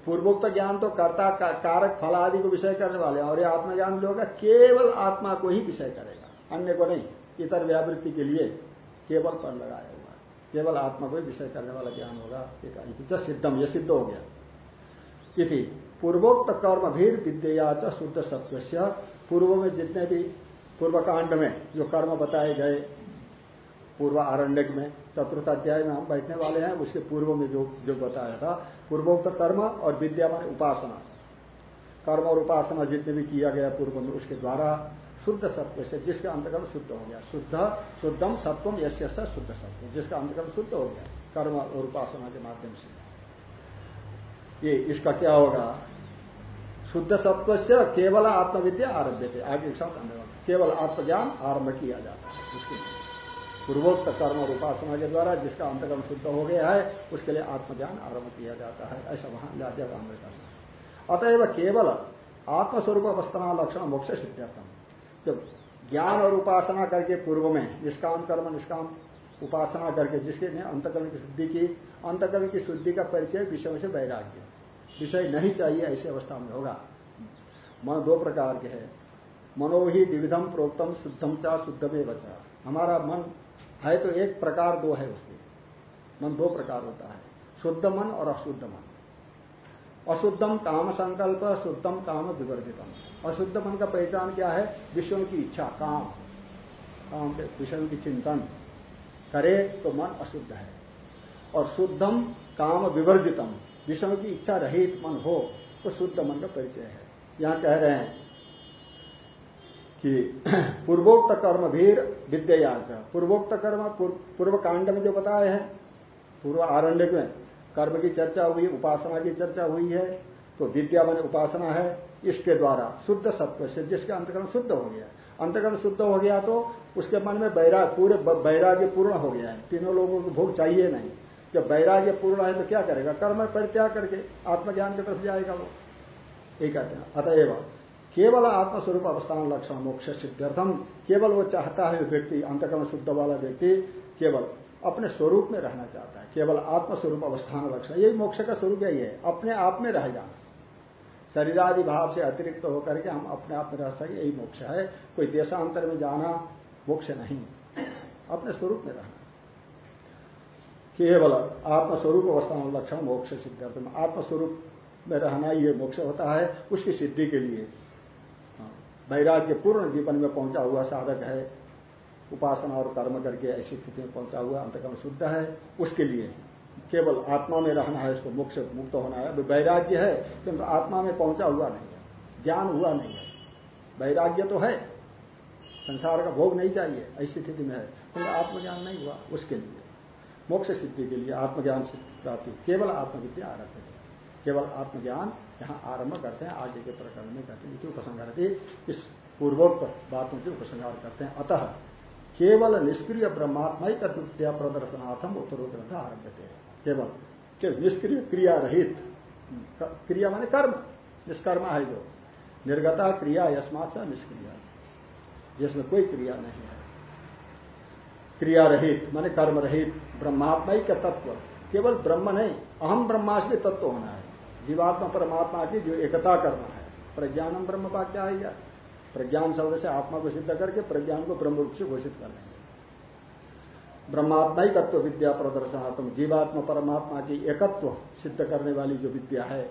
पूर्वोक्त ज्ञान तो कर्ता का, कारक फल आदि को विषय करने वाले और ये आत्मज्ञान जो होगा केवल आत्मा को ही विषय करेगा। अन्य को नहीं। इतर व्यावृत्ति के लिए केवल पर लगाया हुआ केवल आत्मा को ही विषय करने वाला ज्ञान होगा। एक सिद्धम यह सिद्ध हो गया। इति पूर्वोक्त कर्म भीर विद्या शुद्ध सत्व पूर्व में जितने भी पूर्व कांड में जो कर्म बताए गए पूर्व आरण्यक में, चतुर्थ अध्याय में हम बैठने वाले हैं, उसके पूर्व में जो जो बताया था, पूर्वोक्त कर्म और विद्या मान उपासना। कर्म और उपासना जितने भी किया गया पूर्व में, उसके द्वारा शुद्ध सत्व से, जिसका अंतकर्म शुद्ध हो गया। शुद्ध, शुद्धम सत्वम यश शुद्ध सत्व, जिसका अंतकर्म शुद्ध हो गया, कर्म और उपासना के माध्यम से। ये, इसका क्या होगा? शुद्ध सत्व से केवल आत्मविद्या आरभ्य थे आगे साथ शब्द केवल आत्मज्ञान आरंभ किया जाता है उसके लिए। पूर्वोक्त कर्म और उपासना के द्वारा जिसका अंतकर्म शुद्ध हो गया है, उसके लिए आत्मज्ञान आरंभ किया जाता है। ऐसा वहाँ लिहाजा काम करना अतएव केवल आत्मस्वरूप अवस्था लक्षण मोक्ष सिद्धार्थम जब ज्ञान और उपासना करके पूर्व में निष्काम कर्म, निष्काम उपासना करके जिसके ने अंतकर्म की शुद्धि की अंतकर्म की शुद्धि का परिचय विषयों से वैराग्य। विषय नहीं चाहिए, ऐसी अवस्था में होगा। मन दो प्रकार के है। मनो ही द्विविधम प्रोक्तम शुद्धम चा शुद्ध में बचा हमारा मन है तो एक प्रकार दो है उसके। मन दो प्रकार होता है। शुद्ध मन और अशुद्ध मन। अशुद्धम काम संकल्प शुद्धम काम विवर्जितम। अशुद्ध मन का पहचान क्या है? विषयों की इच्छा, काम। काम के विषयों की चिंतन। करे तो मन अशुद्ध है। और शुद्धम काम विवर्जितम। विषयों की इच्छा रहित मन हो तो शुद्ध मन का परिचय है। यहाँ कह रहे हैं कि पूर्वोक्त कर्म भीर विद्या पूर्वोक्त कर्म, पूर्व कांड में जो बताए हैं, पूर्व आरण्य में कर्म की चर्चा हुई, उपासना की चर्चा हुई है तो विद्या मन उपासना है, इसके द्वारा शुद्ध सत्व से जिसके अंतकरण शुद्ध हो गया। अंतकरण शुद्ध हो गया तो उसके मन में बैराग पूरे बैराग्य पूर्ण हो गया है। तीनों लोगों को भोग चाहिए नहीं। जब वैराग्य पूर्ण है तो क्या करेगा? कर्म परित्याग करके आत्मज्ञान की तरफ़ जाएगा वो। ये कहते हैं। अतएव केवल आत्मस्वरूप अवस्थान लक्षण मोक्ष सिद्ध्यर्थम। केवल वो चाहता है व्यक्ति अंतकर्म शुद्ध वाला व्यक्ति, केवल अपने स्वरूप में रहना चाहता है। केवल आत्मस्वरूप अवस्थान लक्षण। यही मोक्ष का स्वरूप यही है। अपने आप में रह जाना। शरीरादि भाव से अतिरिक्त होकर के हम अपने आप में रह सके, यही मोक्ष है। कोई देशांतर में जाना मोक्ष नहीं। अपने स्वरूप में रहना। केवल आत्मस्वरूप अवस्थान लक्षण मोक्ष सिद्धार्थ आत्मस्वरूप में रहना ये मोक्ष होता है उसकी सिद्धि के लिए। वैराग्य पूर्ण जीवन में पहुँचा हुआ साधक है, उपासना और कर्म करके ऐसी स्थिति में पहुँचा हुआ अंतकर्म शुद्ध है, उसके लिए। केवल आत्मा में रहना है, उसको मोक्ष मुक्त होना है। अभी वैराग्य है, किंतु आत्मा में पहुँचा हुआ नहीं है, ज्ञान हुआ नहीं है। वैराग्य तो है, संसार का भोग नहीं चाहिए, ऐसी स्थिति में है, किंतु आत्मज्ञान नहीं हुआ, उसके लिए। मोक्ष सिद्धि के लिए आत्मज्ञान से प्राप्ति, केवल आत्मविद्या आरभ है। केवल आत्मज्ञान यहाँ आरंभ करते हैं, आगे के प्रकरण में कहते हैं उपसंहार इस पूर्वोक्त बातों के उपसंहार करते हैं। अतः केवल निष्क्रिय ब्रह्मात्मा ही तत्विद्या प्रदर्शनार्थम उत्तरो ग्रंथ आरंभ थे केवल के निष्क्रिय क्रिया रहित क्रिया माने कर्म, निष्कर्मा है जो। निर्गता क्रिया यशमात निष्क्रिया। जिसमें कोई क्रिया नहीं है। क्रिया रहित माने कर्म रहित ब्रह्मात्मा ही का तत्व केवल ब्रह्म नहीं, अहम ब्रह्मास्मि तत्व होना है। जीवात्मा, परमात्मा की जो एकता करना है। प्रज्ञानम ब्रह्म वाक्य आएगा प्रज्ञान शब्द से आत्मा को सिद्ध करके प्रज्ञान को ब्रह्म रूप से घोषित कर लेंगे ब्रह्मात्मा ही। तत्व विद्या प्रदर्शनात्म जीवात्मा, परमात्मा की एकत्व सिद्ध करने वाली जो विद्या है,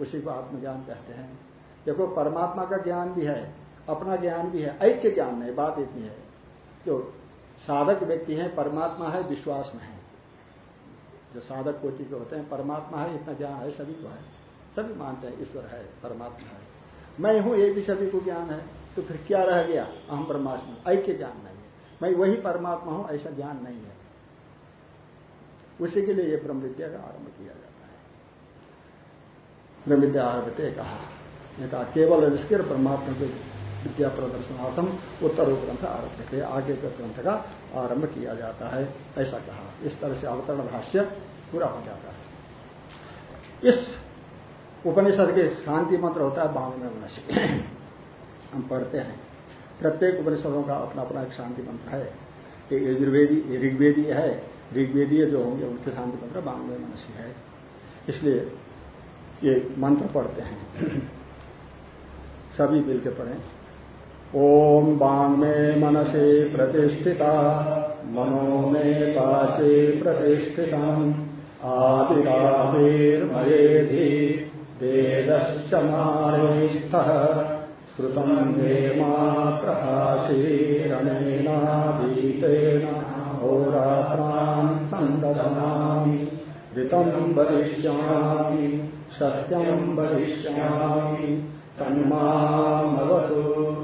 उसी को आत्मज्ञान कहते हैं। देखो, परमात्मा का ज्ञान भी है, अपना ज्ञान भी है, ऐक्य ज्ञान नहीं, बात इतनी है। जो साधक व्यक्ति है, परमात्मा है, विश्वास में है। जो साधक कोटि के होते हैं, परमात्मा है, इतना ज्ञान है, सभी को है। सभी मानते हैं, ईश्वर है, परमात्मा है। मैं हूँ, ये भी सभी को ज्ञान है तो फिर क्या रह गया? अहम ब्रह्मास्म ऐक्य ज्ञान नहीं है। मैं वही परमात्मा हूँ, ऐसा ज्ञान नहीं है। उसी के लिए यह ब्रह्म विद्या का आरंभ किया जाता है। ब्रह्म विद्या आरंभ कहा केवल निष्क्र परमात्मा के विद्या प्रदर्शनार्थम उत्तर ग्रंथ आरंभ थे आगे के ग्रंथ का आरंभ किया जाता है। ऐसा कहा। इस तरह से अवतरण भाष्य पूरा हो जाता है। इस उपनिषद के शांति मंत्र होता है बावन में मनसी हम पढ़ते हैं। प्रत्येक उपनिषदों का अपना अपना एक शांति मंत्र है। ये यजुर्वेदी ऋग्वेदी है। ऋग्वेदीय जो होंगे, उनके शांति मंत्र बांग्वे मनसी है। इसलिए ये मंत्र पढ़ते हैं। सभी मिलकर पढ़ें। ओम बांग में मनसे प्रतिष्ठिता, मनो में पाचे प्रतिष्ठिता आदिराविर्मयेधि वेदश्च माणेस्थः श्रुतम् मे मा प्रकाशीरणेनाधीतेन होरात्रान् सन्दधामि ऋतम् वदिष्यामि सत्यम् वदिष्यामि, तन्मामवतु।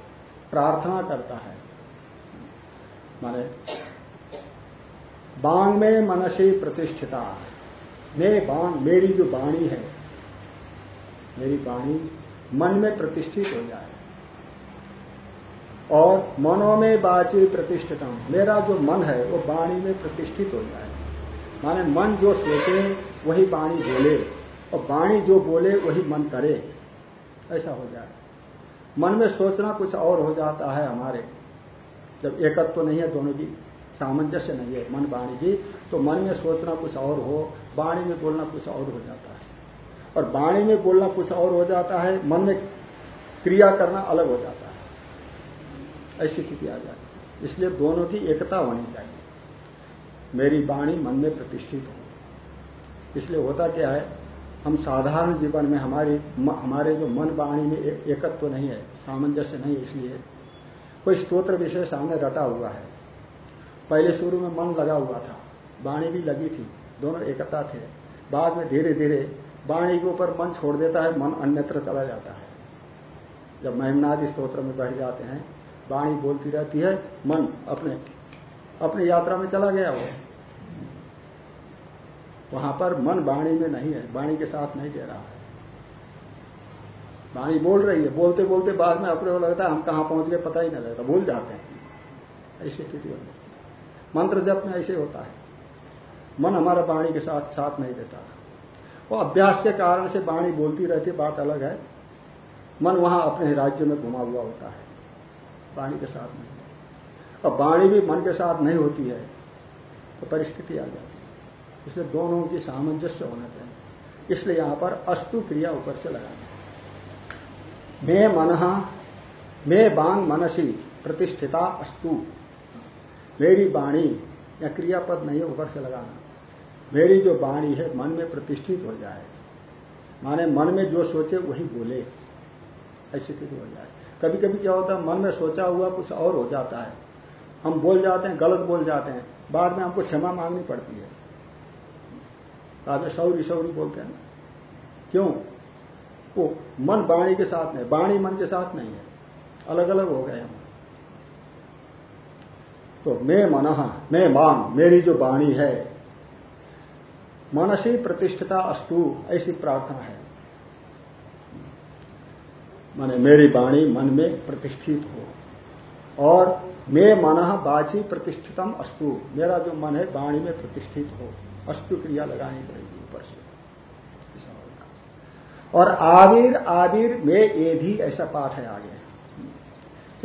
प्रार्थना करता है। माने बांग में मनसी प्रतिष्ठिता मैं बांग मेरी जो वाणी है, मेरी वाणी मन में प्रतिष्ठित हो जाए। और मनो में बाची प्रतिष्ठित, मेरा जो मन है, वो वाणी में प्रतिष्ठित हो जाए। माने, मन जो सोचे, वही वाणी बोले, और वाणी जो बोले, वही मन करे। ऐसा हो जाए। मन में सोचना कुछ और हो जाता है हमारे। जब एकत्व तो नहीं है, दोनों की सामंजस्य नहीं है, मन वाणी की तो मन में सोचना कुछ और हो, वाणी में बोलना कुछ और हो जाता है। और वाणी में बोलना कुछ और हो जाता है, मन में क्रिया करना अलग हो जाता है। ऐसी स्थिति आ जाती है। इसलिए दोनों की एकता होनी चाहिए। मेरी वाणी मन में प्रतिष्ठित हो। इसलिए होता क्या है हम साधारण जीवन में हमारी हमारे जो मन वाणी में एकत्व तो नहीं है, सामंजस्य नहीं है इसलिए। कोई स्त्रोत्र विषय सामने रटा हुआ है। पहले शुरू में मन लगा हुआ था, वाणी भी लगी थी, दोनों एकता थे। बाद में धीरे धीरे वाणी के ऊपर मन छोड़ देता है, मन अन्यत्र चला जाता है। जब महिमनादि स्त्रोत्र में बैठ जाते हैं, वाणी बोलती रहती है, मन अपने, अपनी यात्रा में चला गया वो। वहाँ पर मन वाणी में नहीं है, वाणी के साथ नहीं दे रहा है। वाणी बोल रही है, बोलते बोलते बाद में अपने को लगता है हम कहाँ पहुँच गए पता ही नहीं लगता, भूल जाते हैं। ऐसी स्थिति होती मंत्र जप में ऐसे होता है। मन हमारा वाणी के साथ साथ नहीं देता। वो अभ्यास के कारण से वाणी बोलती रहती बात अलग है। मन वहाँ अपने राज्य में घुमा हुआ होता है। वाणी के साथ नहीं। और वाणी भी मन के साथ नहीं होती है तो परिस्थिति आ जाती इसलिए दोनों की सामंजस्य होना चाहिए। इसलिए यहाँ पर अस्तु क्रिया ऊपर से लगाना मैं मन, मैं बांग मनसी प्रतिष्ठिता अस्तु। मेरी वाणी या क्रियापद नहीं ऊपर से लगाना। मेरी जो वाणी है, मन में प्रतिष्ठित हो जाए। माने मन में जो सोचे, वही बोले। ऐसी स्थिति हो जाए। कभी कभी क्या होता है, मन में सोचा हुआ कुछ और हो जाता है। हम बोल जाते हैं, गलत बोल जाते हैं। बाद में हमको क्षमा मांगनी पड़ती है। बाद में शौरी शौरी बोलते हैं ना? क्यों? वो मन वाणी के साथ नहीं, वाणी मन के साथ नहीं है। अलग अलग हो गए हम। तो मैं मन, मैं मांग मेरी जो वाणी है, मनसी प्रतिष्ठता अस्तु, ऐसी प्रार्थना है। माने मेरी वाणी मन में प्रतिष्ठित हो। और मैं मन बाची प्रतिष्ठितम अस्तु, मेरा जो मन है, वाणी में प्रतिष्ठित हो। अस्तु क्रिया लगानी पड़ेगी ऊपर से। और आविर आविर में ये भी ऐसा पाठ है आगे।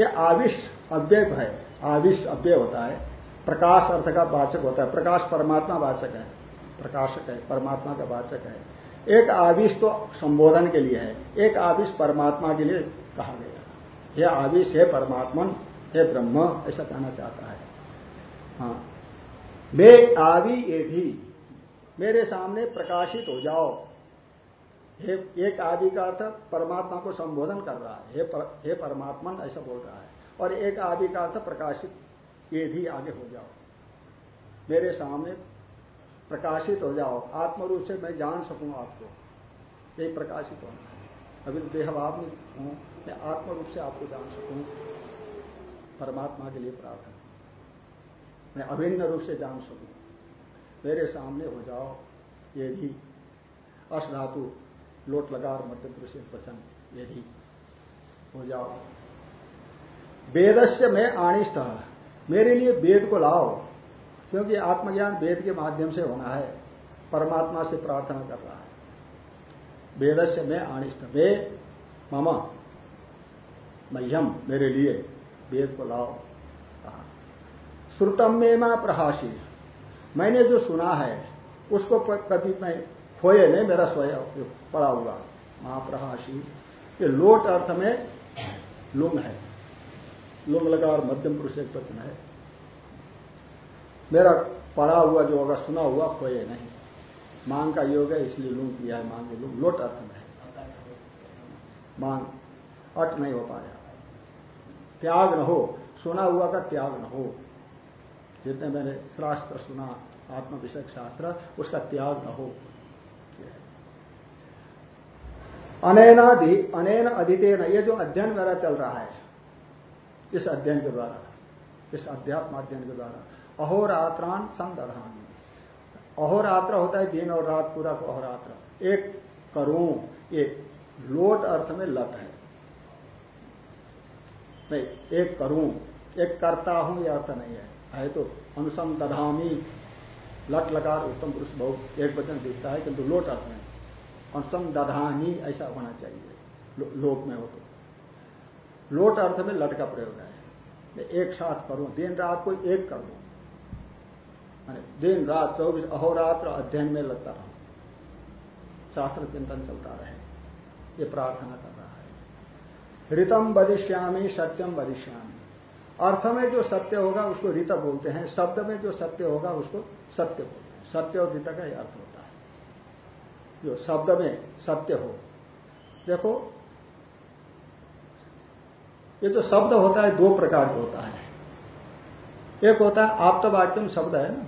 ये आविश अव्यय है। आविश अव्यय होता है। प्रकाश अर्थ का वाचक होता है। प्रकाश परमात्मा वाचक है। प्रकाशक है, परमात्मा का वाचक है। एक आविश तो संबोधन के लिए है। एक आविश परमात्मा के लिए कहा गया। यह आविश है परमात्मन हे ब्रह्म, ऐसा कहना चाहता है। हाँ। मैं आदि ये भी मेरे सामने प्रकाशित हो जाओ। हे एक आदि का अर्थ परमात्मा को संबोधन कर रहा है। हे, पर, परमात्मन ऐसा बोल रहा है। और एक आदि का अर्थ प्रकाशित ये भी आगे हो जाओ। मेरे सामने प्रकाशित हो जाओ। आत्म रूप से मैं जान सकूँ आपको। यही प्रकाशित होना है। अभी तो देहभाव में हूँ मैं आत्म रूप से आपको जान सकूँ। परमात्मा के लिए प्रार्थना। मैं अभिन्न रूप से जान सकूँ। मेरे सामने हो जाओ। ये भी। अश धातु, लोट लगा मध्य पुरुष वचन ये भी। हो जाओ। वेदस्य में आनिष्ठ। मेरे लिए वेद को लाओ, क्योंकि आत्मज्ञान वेद के माध्यम से होना है। परमात्मा से प्रार्थना कर रहा है। वेदस्य में आनिष्ठ। वे, मम, मह्यम, मेरे लिए वेद को लाओ। श्रुतम में माँ प्रहाशी मैंने जो सुना है, उसको कभी मैं खोए नहीं, मेरा स्वयं पड़ा हुआ। महाप्रहाशी। ये लोट अर्थ में लुंग है। लुंग लगा और मध्यम पुरुष एक वचन है। मेरा पड़ा हुआ जो होगा सुना हुआ, खोए नहीं। मांग का योग है, इसलिए लुंग किया है, मांग लुंग। लोट अर्थ में है। मांग अट नहीं हो पाया। त्याग न हो। सुना हुआ का त्याग न हो। जितने मैंने शास्त्र सुना आत्म विषय शास्त्र, उसका त्याग न हो। अनैनाधि अनैन अदितेन, ये जो अध्ययन मेरा चल रहा है, इस अध्ययन के द्वारा, इस अध्यात्म अध्ययन के द्वारा, अहोरात्रान संदधान अहोरात्र होता है दिन और रात, पूरा अहोरात्र। एक करूँ, ये लोट अर्थ में लट है। नहीं, एक करूँ, एक करता हूँ यह अर्थ नहीं है। है तो अनुसम दधामी। लट लकार उत्तम पुरुष बहुत एक वचन दिखता है किंतु लोट अर्थ में अनुसम दधानी ऐसा होना चाहिए लो, लोक में हो तो। लोट अर्थ में लट का प्रयोग है। मैं एक साथ करूँ दिन रात को एक कर दू। दिन रात चौबीस अहोरात्र अध्ययन में लगता रहूँ। शास्त्र चिंतन चलता रहे। ये प्रार्थना कर रहा है। ऋतम बदिश्यामी सत्यम बदिश्यामी अर्थ में जो सत्य होगा उसको ऋत बोलते हैं, शब्द में जो सत्य होगा उसको सत्य बोलते हैं। सत्य और ऋत का ही अर्थ होता है। जो शब्द में सत्य हो। देखो, ये जो शब्द होता है, दो प्रकार का होता है। एक होता है आप्तवाक्यम शब्द है ना?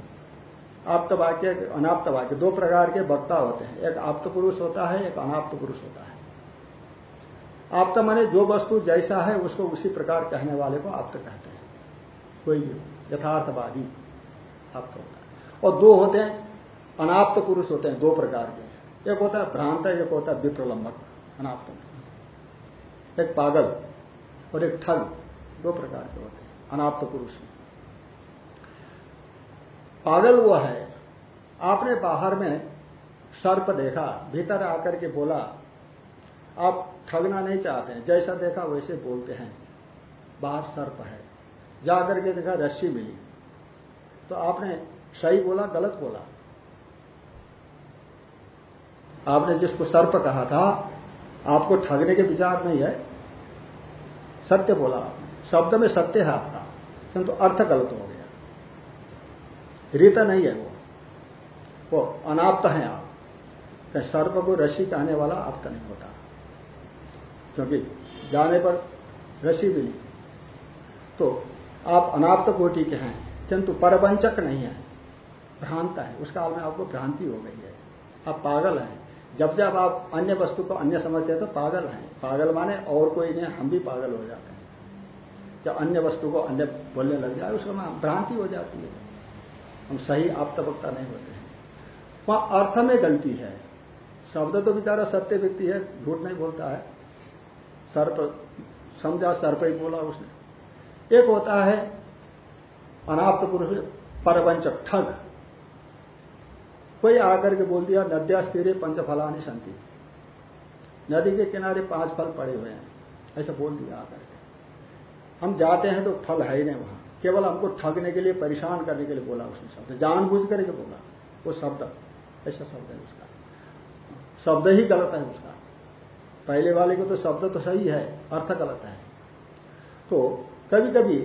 आप्त वाक्य अनाप्त वाक्य दो प्रकार के वक्ता होते हैं। एक आप्त पुरुष होता है, एक अनाप्त पुरुष होता है। आप्त माने जो वस्तु जैसा है, उसको उसी प्रकार कहने वाले को आप्त कहते हैं। कोई भी यथार्थवादी आप्त होता है। और दो होते हैं, अनाप्त पुरुष होते हैं, दो प्रकार के। एक होता है भ्रांत, एक होता है विप्रलंबक, अनाप्त एक पागल और एक ठग, दो प्रकार के होते हैं, अनाप्त पुरुष में। पागल वो है, आपने बाहर में सर्प देखा, भीतर आकर के बोला आप ठगना नहीं चाहते हैं। जैसा देखा वैसे बोलते हैं। बाहर सर्प है। जाकर के देखा रस्सी मिली। तो आपने सही बोला, गलत बोला। आपने जिसको सर्प कहा था, आपको ठगने के विचार नहीं है। सत्य बोला आपने। शब्द में सत्य है आपका। किंतु तो अर्थ गलत हो गया। रीता नहीं है वो। वो अनाप्त है आप। सर्प को रसी कहने वाला आपका नहीं होता। क्योंकि जाने पर रसी नहीं। तो आप अनाप्त कोटि के हैं, किंतु परवंचक नहीं है। भ्रांत है। उस काल में आपको भ्रांति हो गई है। आप पागल हैं। जब जब आप अन्य वस्तु को अन्य समझते हैं तो पागल हैं। पागल माने और कोई नहीं, हम भी पागल हो जाते हैं। जब अन्य वस्तु को अन्य बोलने लग जाए उसको भ्रांति हो जाती है। हम सही आप तबकता नहीं होते हैं। वहाँ अर्थ में गलती है। शब्द तो बेचारा सत्य व्यक्ति है, झूठ नहीं बोलता है। सर्प समझा सर्प ही बोला उसने। एक होता है अनाप्त पुरुष परवंचक ठग। कोई आकर के बोल दिया, नद्या स्थिर पंच फलानी संति। नदी के किनारे पाँच फल पड़े हुए हैं। ऐसा बोल दिया आकर के। हम जाते हैं तो फल है ही नहीं वहाँ। केवल हमको ठगने के लिए, परेशान करने के लिए बोला उसने शब्द। जानबूझ करके बोला। वो शब्द, ऐसा शब्द है उसका। शब्द ही गलत है उसका। पहले वाले को तो शब्द तो सही है, अर्थ गलत है। तो कभी कभी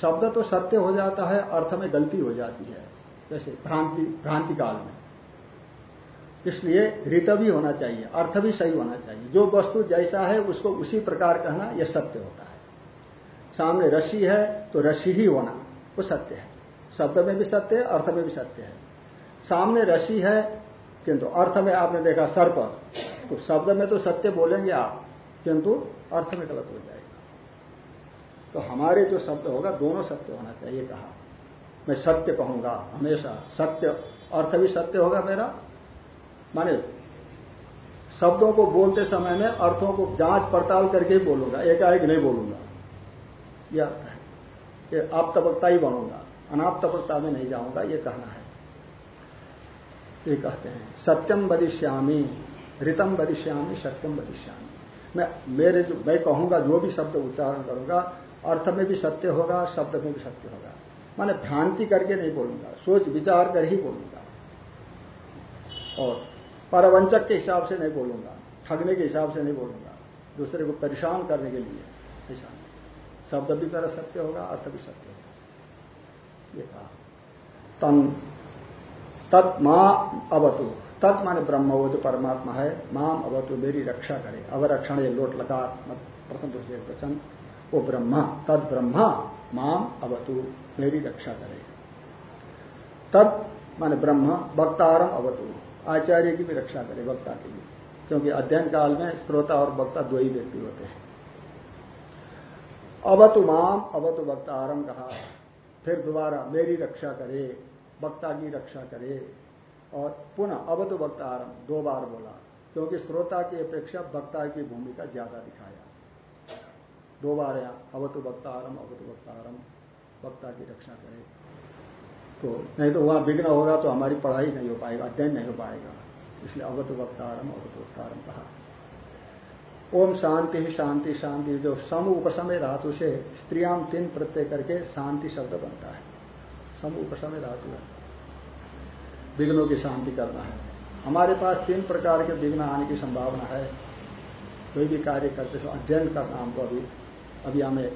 शब्द तो सत्य हो जाता है, अर्थ में गलती हो जाती है, जैसे भ्रांति भ्रांति काल में। इसलिए ऋत भी होना चाहिए, अर्थ भी सही होना चाहिए। जो वस्तु जैसा है, उसको उसी प्रकार कहना, यह सत्य होता है। सामने रसी है तो रसी ही होना, वो सत्य है। शब्द में भी सत्य है, अर्थ में भी सत्य है। सामने रसी है किंतु अर्थ में आपने देखा सर्प तो शब्द में तो सत्य बोलेंगे आप, किंतु अर्थ में गलत हो जाएगा। तो हमारे जो शब्द होगा, दोनों सत्य होना चाहिए कहा। मैं सत्य कहूँगा हमेशा, सत्य, अर्थ भी सत्य होगा मेरा। माने शब्दों को बोलते समय में अर्थों को जाँच पड़ताल करके ही बोलूँगा, एकाएक नहीं बोलूँगा। यह अर्थ है। आप तबकता ही बनूँगा, अनाप तबकता में नहीं जाऊँगा, ये कहना है। ये कहते हैं, सत्यम बदिश्यामी ऋतम बदिश्यामी सत्यम बदिश्यामी मैं, मेरे जो, मैं कहूँगा जो भी शब्द उच्चारण करूँगा, अर्थ में भी सत्य होगा, शब्द में भी सत्य होगा। माने भ्रांति करके नहीं बोलूँगा, सोच विचार कर ही बोलूँगा। और परवंचक के हिसाब से नहीं बोलूँगा, ठगने के हिसाब से नहीं बोलूँगा, दूसरे को परेशान करने के लिए ऐसा शब्द भी मेरा सत्य होगा, अर्थ भी सत्य होगा। ये कहा। तन तत् माँ अवतु। तत् माने ब्रह्म वो जो परमात्मा है, माम अवतु, मेरी रक्षा करे। अवरक्षण ये लोट लगा प्रथम दूसरे वचन। वो ब्रह्म, तद ब्रह्म, माम अवतु, मेरी रक्षा करे। तद माने ब्रह्म वक्तारम अवतु। आचार्य की भी रक्षा करे, वक्ता की भी। क्योंकि अध्ययन काल में श्रोता और वक्ता दो ही व्यक्ति होते हैं। अवतु माम, अवतु वक्तारम कहा। फिर दोबारा, मेरी रक्षा करे। वक्ता की रक्षा करे। और पुनः अवतु वक्तारम दो बार बोला, क्योंकि श्रोता की अपेक्षा वक्ता की भूमिका ज़्यादा दिखाया। दो बार यहाँ, अवतु वक्तारम अवतु वक्तारम वक्ता की रक्षा करे। तो नहीं तो वहाँ विघ्न होगा तो हमारी पढ़ाई नहीं हो पाएगा, अध्ययन नहीं हो पाएगा। इसलिए अवत वक्तारम अवत वक्तारम कहा। ओम शांति ही शांति शांति जो सम उपसमय धातु से स्त्रियाम तीन प्रत्यय करके शांति शब्द बनता है। सम उपसमय धातु है। विघ्नों की शांति करना है। हमारे पास तीन प्रकार के विघ्न आने की संभावना है। कोई भी कार्य करते तो अध्ययन करना हमको अभी अभी हमें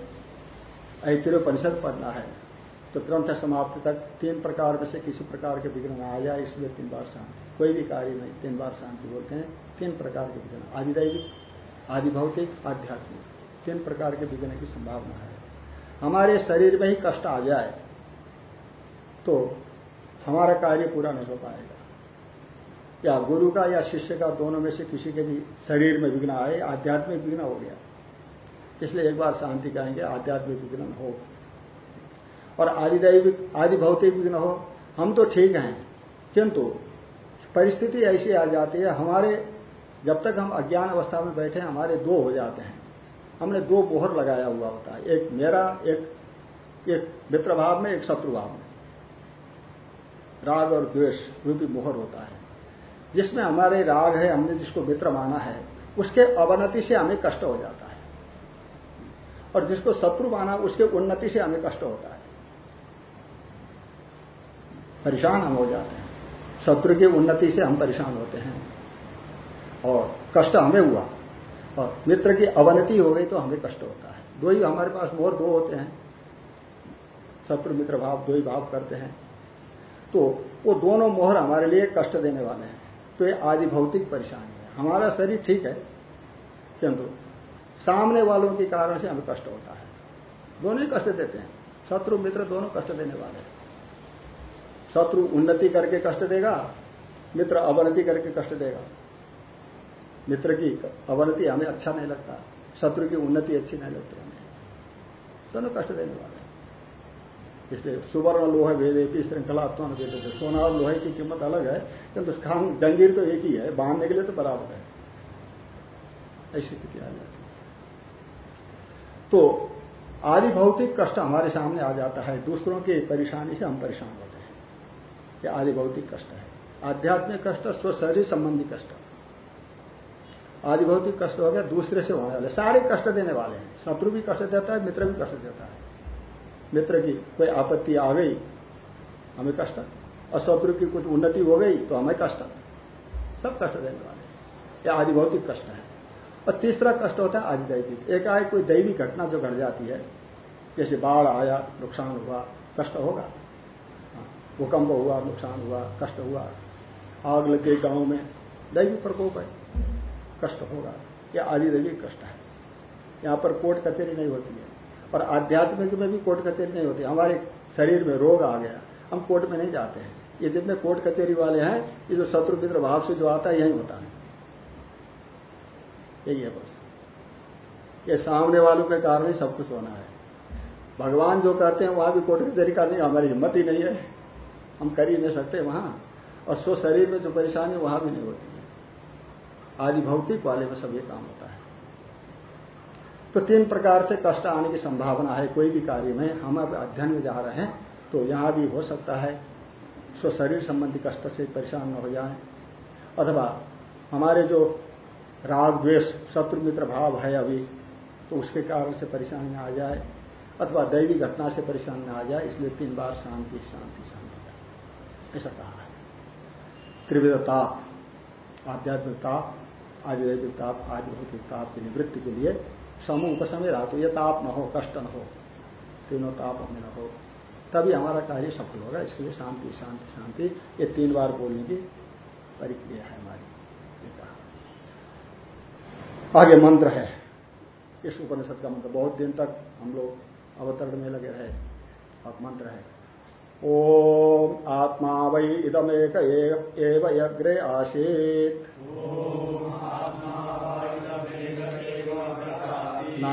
ऐतिरोपनिषद पढ़ना है। तो ग्रंथ समाप्ति तक तीन प्रकार में से किसी प्रकार के विघ्न आ जाए, इसलिए तीन बार शांति। कोई भी कार्य नहीं, तीन बार शांति बोलते हैं। तीन प्रकार के विघ्न आदिदैविक आदि भौतिक आध्यात्मिक। तीन प्रकार के विघ्न की संभावना है। हमारे शरीर में ही कष्ट आ जाए तो हमारा कार्य पूरा नहीं हो पाएगा। या गुरु का या शिष्य का दोनों में से किसी के भी शरीर में विघ्न आए, आध्यात्मिक विघ्न हो गया। इसलिए एक बार शांति कहेंगे, आध्यात्मिक विघ्न हो। और आदिदैविक आदि भौतिक विघ्न हो, हम तो ठीक हैं। किंतु परिस्थिति ऐसी आ जाती है, हमारे, जब तक हम अज्ञान अवस्था में बैठे हमारे दो हो जाते हैं। हमने दो बोहर लगाया हुआ होता है, एक मेरा, एक एक मित्र भाव में, एक शत्रु भाव में। राग और द्वेष, रूपी मोहर होता है। जिसमें हमारे राग है, हमने जिसको मित्र माना है, उसके अवनति से हमें कष्ट हो जाता है। और जिसको शत्रु माना, उसके उन्नति से हमें कष्ट होता है। परेशान हम हो जाते हैं। शत्रु की उन्नति से हम परेशान होते हैं। और कष्ट हमें हुआ। और मित्र की अवनति हो गई तो हमें कष्ट होता है। दो ही हमारे पास मोर दो होते हैं। शत्रु मित्र भाव, दो ही भाव करते हैं। तो वो दोनों मोहर हमारे लिए कष्ट देने वाले हैं। तो ये आदि भौतिक परेशानी है। हमारा शरीर ठीक है, किंतु सामने वालों के कारण से हमें कष्ट होता है। दोनों ही कष्ट देते हैं। शत्रु, मित्र दोनों कष्ट देने वाले हैं। शत्रु उन्नति करके कष्ट देगा, मित्र अवनति करके कष्ट देगा। मित्र की अवनति हमें अच्छा नहीं लगता, शत्रु की उन्नति अच्छी नहीं लगती हमें। दोनों कष्ट देने वाले इसलिए सुवर्ण लोहे वेदे की श्रृंखला आत्मा देते थे सोना और लोहे की कीमत अलग है, किंतु खान जंगीर तो एक ही है, बांधने के लिए तो बराबर है। ऐसी स्थिति आ जाती तो आदि भौतिक कष्ट हमारे सामने आ जाता है, दूसरों की परेशानी से हम परेशान होते हैं। यह आदि भौतिक कष्ट है। आध्यात्मिक कष्ट स्व शरीर संबंधी कष्ट। आदि भौतिक कष्ट हो गया, दूसरे से होने वाले। सारे कष्ट देने वाले हैं। शत्रु भी कष्ट देता है, मित्र भी कष्ट देता है। मित्र की कोई आपत्ति आ गई हमें कष्ट। और शत्रु की कुछ उन्नति हो गई तो हमें कष्ट। सब कष्ट देने वाले यह आदि भौतिक कष्ट है। और तीसरा कष्ट होता है आदि दैविक। एक आए कोई दैवी घटना जो घट जाती है जैसे बाढ़ आया नुकसान हुआ कष्ट होगा। हाँ, भूकंप हुआ नुकसान हुआ कष्ट हुआ। आग लग गई गाँव में दैवी प्रकोप है। कष्ट होगा। यह आदि दैविक कष्ट है। यहाँ पर कोर्ट कचेरी नहीं होती है। और आध्यात्मिक में भी कोर्ट कचेरी नहीं होती, हमारे शरीर में रोग आ गया, हम कोर्ट में नहीं जाते हैं। ये जितने कोर्ट कचेरी वाले हैं, ये जो शत्रु मित्र भाव से जो आता है, यही होता है। यही है बस। ये सामने वालों के कारण ही सब कुछ होना है। भगवान जो करते हैं, वहाँ भी कोर्ट कचेरी की हमारी हिम्मत ही नहीं है। हम कर ही नहीं सकते वहाँ। और स्व शरीर में जो परेशानी, वहाँ भी नहीं होती है। आदि भौतिक वाले में सब ये काम होता है। तो तीन प्रकार से कष्ट आने की संभावना है, कोई भी कार्य में हम अब अध्ययन में जा रहे हैं तो यहाँ भी हो सकता है, स्व शरीर संबंधी कष्ट से परेशान न हो जाए। अथवा हमारे जो राग, द्वेष, शत्रु मित्र भाव है अभी तो उसके कारण से परेशानी आ जाए, अथवा दैवी घटना से परेशान न आ जाए, इसलिए तीन बार शांति शांति शांति। ऐसा कहा है। त्रिविध ताप, आध्यात्मिक ताप आदिदैविक ताप, आदि भौतिक ताप की निवृत्ति के लिए समूह उपसमय रहा तो ये ताप न हो, कष्ट न हो, तीनों ताप हमें न हो, तभी हमारा कार्य सफल होगा। इसके लिए शांति शांति शांति, ये तीन बार बोलने की परिक्रिया है हमारी। आगे मंत्र है। इस उपनिषद का मंत्र, बहुत दिन तक हम लोग अवतरण में लगे रहे। अब मंत्र है, ओम आत्मा वै इदमेक एव यग्रे आसीत।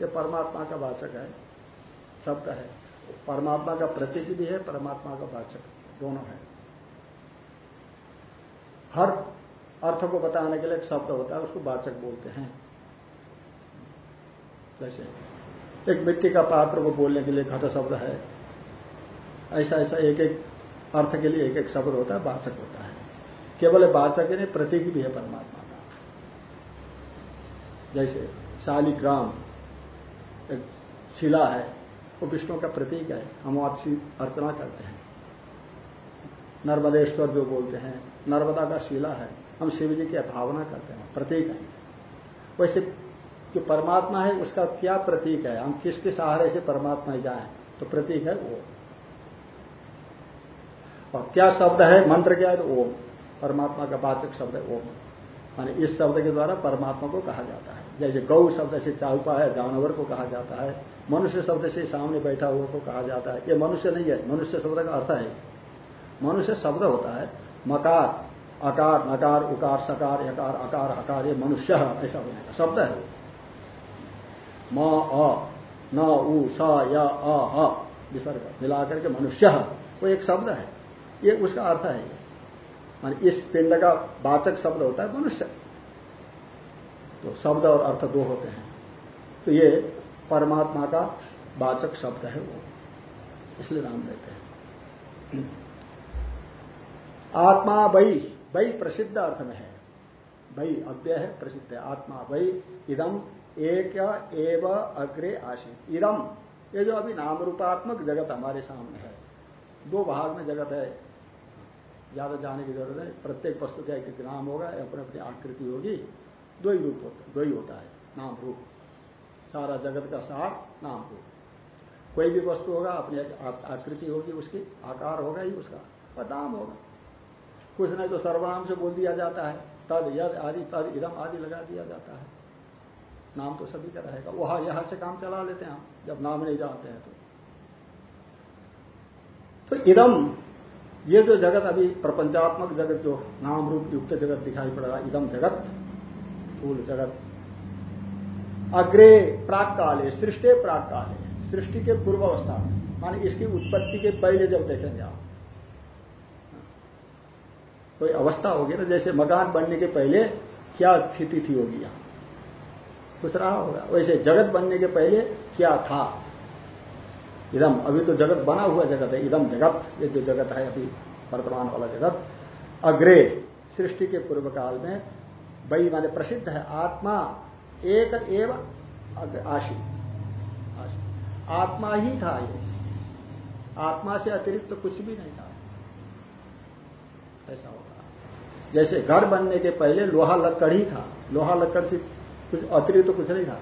ये परमात्मा का वाचक है शब्द है। परमात्मा का प्रतीक भी है, परमात्मा का वाचक, दोनों है। हर अर्थ को बताने के लिए एक शब्द होता है, उसको वाचक बोलते हैं। जैसे, एक मिट्टी का पात्र को बोलने के लिए घट शब्द है। ऐसा ऐसा एक एक अर्थ के लिए एक एक शब्द होता है, वाचक होता है। केवल वाचक नहीं, प्रतीक भी है परमात्मा का। जैसे, शालिग्राम एक शिला है, वो विष्णु का प्रतीक है, हम अच्छी अर्चना करते हैं। नर्मदेश्वर जो बोलते हैं, नर्मदा का शिला है, हम शिव जी की भावना करते हैं, प्रतीक है। वैसे जो परमात्मा है, उसका क्या प्रतीक है? हम किसके सहारे से परमात्मा जाए तो प्रतीक है वो और क्या शब्द है? मंत्र क्या है? तो ओम। परमात्मा का वाचक शब्द है ओम। माने इस शब्द के द्वारा परमात्मा को कहा जाता है। जैसे गौ शब्द से चाहुपा है, जानवर को कहा जाता है। मनुष्य शब्द से सामने बैठा हुआ को कहा जाता है। ये मनुष्य नहीं है, मनुष्य शब्द का अर्थ है। मनुष्य शब्द होता है मकार, अकार, नकार, उकार, सकार, यकार, अकार अकार ये मनुष्य ऐसा होने शब्द है म, अ, न, उ, स, य, अ विसर्ग, मिलाकर के मनुष्य वो एक शब्द है। ये उसका अर्थ है। मान इस पिंड का वाचक शब्द होता है मनुष्य। तो शब्द और अर्थ दो होते हैं। तो ये परमात्मा का वाचक शब्द है वो। इसलिए नाम लेते हैं। आत्मा वही वही प्रसिद्ध अर्थ में है। भाई अव्यय है, प्रसिद्ध है। आत्मा भाई इदम एक एव अग्रे आशी। इदम ये जो अभी नाम रूपात्मक जगत हमारे सामने है, दो भाग में जगत है। ज़्यादा जाने की ज़रूरत है प्रत्येक वस्तु का एक नाम होगा अपने अपनी आकृति होगी। दो ही रूप होता दो ही होता है, नाम रूप। सारा जगत का सार, नाम रूप। कोई भी वस्तु होगा, अपनी आकृति होगी उसकी, आकार होगा ही उसका, और नाम होगा। कुछ नहीं तो सर्वनाम से बोल दिया जाता है। तद यद आदि, तद इदम आदि लगा दिया जाता है। नाम तो सभी का रहेगा। वहाँ यहाँ से काम चला लेते हैं हम, जब नाम नहीं जानते हैं तो। तो इदम ये जो जगत अभी प्रपंचात्मक जगत जो नाम रूप युक्त जगत दिखाई पड़ रहा इदम जगत, फूल जगत। अग्रे प्राक काले सृष्टि प्राक काले सृष्टि के पूर्व अवस्था में। माने इसकी उत्पत्ति के पहले जब देखेंगे आप। कोई अवस्था होगी ना, जैसे मकान बनने के पहले क्या स्थिति थी होगी यहाँ? कुछ रहा होगा। वैसे जगत बनने के पहले क्या था? इदम। अभी तो जगत बना हुआ जगत है, इदम जगत, ये जो जगत है अभी वर्तमान वाला जगत। अग्रे, सृष्टि के पूर्व काल में वही माने प्रसिद्ध है, आत्मा एक एव आशी। आत्मा ही था ये। आत्मा से अतिरिक्त तो कुछ भी नहीं था। ऐसा होगा जैसे घर बनने के पहले लोहा लक्कड़ ही था। लोहा लक्कड़ से कुछ अतिरिक्त तो कुछ नहीं था।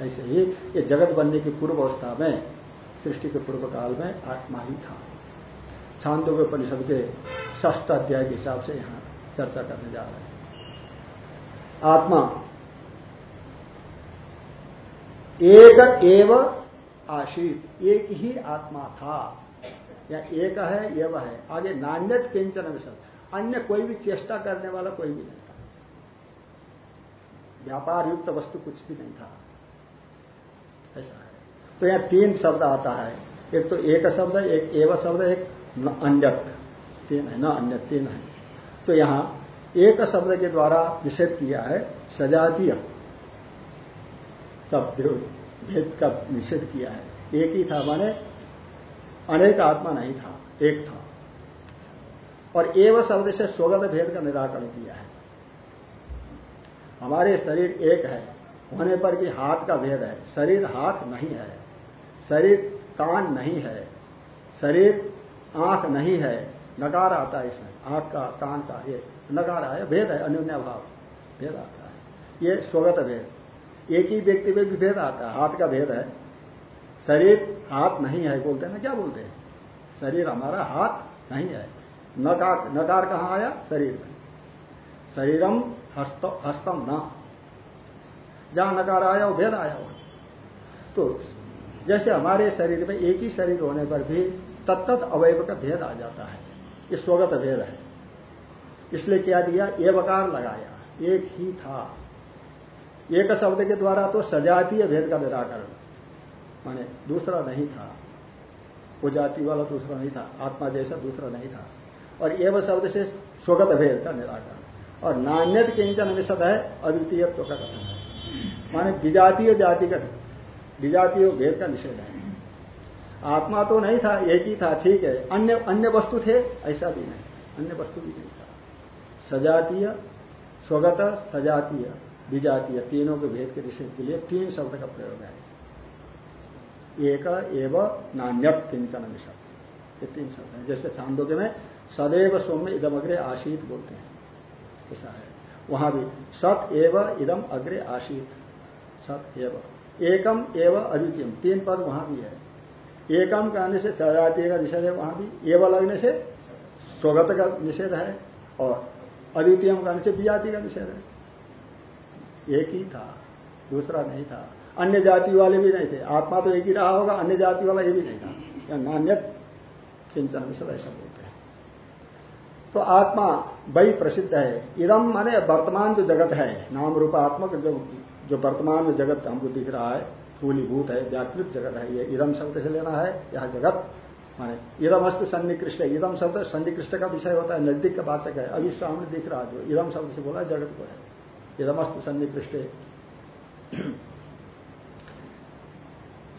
ऐसे ही ये जगत बनने की पूर्व अवस्था में सृष्टि के पूर्व काल में आत्मा ही था। छांदों के परिषद के ष्ठ अध्याय के हिसाब से यहाँ चर्चा करने जा रहे हैं। आत्मा एक एव आशीत, एक ही आत्मा था। या एक है, एव है। आगे नान्यत किंचन विषय अन्य कोई भी चेष्टा करने वाला कोई भी नहीं था। व्यापार युक्त वस्तु कुछ भी नहीं था। ऐसा तो यहाँ तीन शब्द आता है। एक तो एक शब्द, एक एव शब्द, एक अन्यत। तीन है, न अन्य, तीन है। तो यहाँ एक शब्द के द्वारा निषेध किया है, सजातीय। तब भेद का निषेध किया है। एक ही था माने, अनेक आत्मा नहीं था, एक था। और एव शब्द से स्वगत भेद का निराकरण किया है। हमारे शरीर एक है, होने पर भी हाथ का भेद है, शरीर हाथ नहीं है। शरीर कान नहीं है शरीर आँख नहीं है नकार आता है इसमें आँख का कान का ये नकार आया भेद है अन्योन्या भाव भेद आता है। ये स्वगत भेद एक ही व्यक्ति में भी भेद आता है हाथ का भेद है। शरीर हाथ नहीं है बोलते हैं ना क्या बोलते हैं? शरीर हमारा हाथ नहीं है। नकार नकार कहाँ आया? शरीर में। शरीरम हस्त, हस्तम न। जहाँ नकार आया वो भेद आया हो। तो जैसे हमारे शरीर में एक ही शरीर होने पर भी तत्त अवयव का भेद आ जाता है। ये स्वगत भेद है। इसलिए क्या दिया? एवकार लगाया। एक ही था। एक शब्द के द्वारा तो सजातीय भेद का निराकरण। माने दूसरा नहीं था। वो जाति वाला दूसरा नहीं था। आत्मा जैसा दूसरा नहीं था। और एव शब्द से स्वगत भेद का निराकरण। और नान्यत किंचन निषद है, अद्वितीयत्व का कथन है। माने विजातीय जाति का विजातीय भेद का निषेध है। आत्मा तो नहीं था, एक ही था, ठीक है। अन्य अन्य वस्तु थे, ऐसा भी नहीं। अन्य वस्तु भी नहीं था। सजातीय, स्वगत, सजातीय, विजातीय तीनों के भेद के निषेध के लिए तीन शब्द का प्रयोग है। एक एव नान्यत किंचन निषद ये तीन शब्द है। जैसे छांदोग्य में सदैव सौम्य इदम अग्रे आशीत बोलते हैं। ऐसा है। वहाँ भी सत एव इदम अग्रे आशीत। सत एव। एकम एव अद्वितीय तीन पद वहाँ भी है। एकम कहने से सजातीय का निषेध है वहाँ भी। एव लगने से स्वगत का निषेध है और अद्वितीय कहने से विजाति का निषेध है। एक ही था, दूसरा नहीं था। अन्य जाति वाले भी नहीं थे। आत्मा तो एक ही रहा होगा, अन्य जाति वाला ये भी नहीं था। या चिंतन विषय ऐसा बोलते हैं। तो आत्मा वही प्रसिद्ध है। इदम माने वर्तमान जो जगत है, नाम रूपात्मक जो जो वर्तमान में जगत हमको दिख रहा है, फूलीभूत है, व्याकृत जगत है, ये इदम शब्द से लेना है, यह जगत, माने इदम अस्तु सन्निकृष्ट इदम शब्द सन्निकृष्ट का विषय होता है नज़दीक का वाचक है। अभी सामने दिख रहा जो इदम शब्द से बोला जगत को है। इदम अस्तु सन्निकृष्ट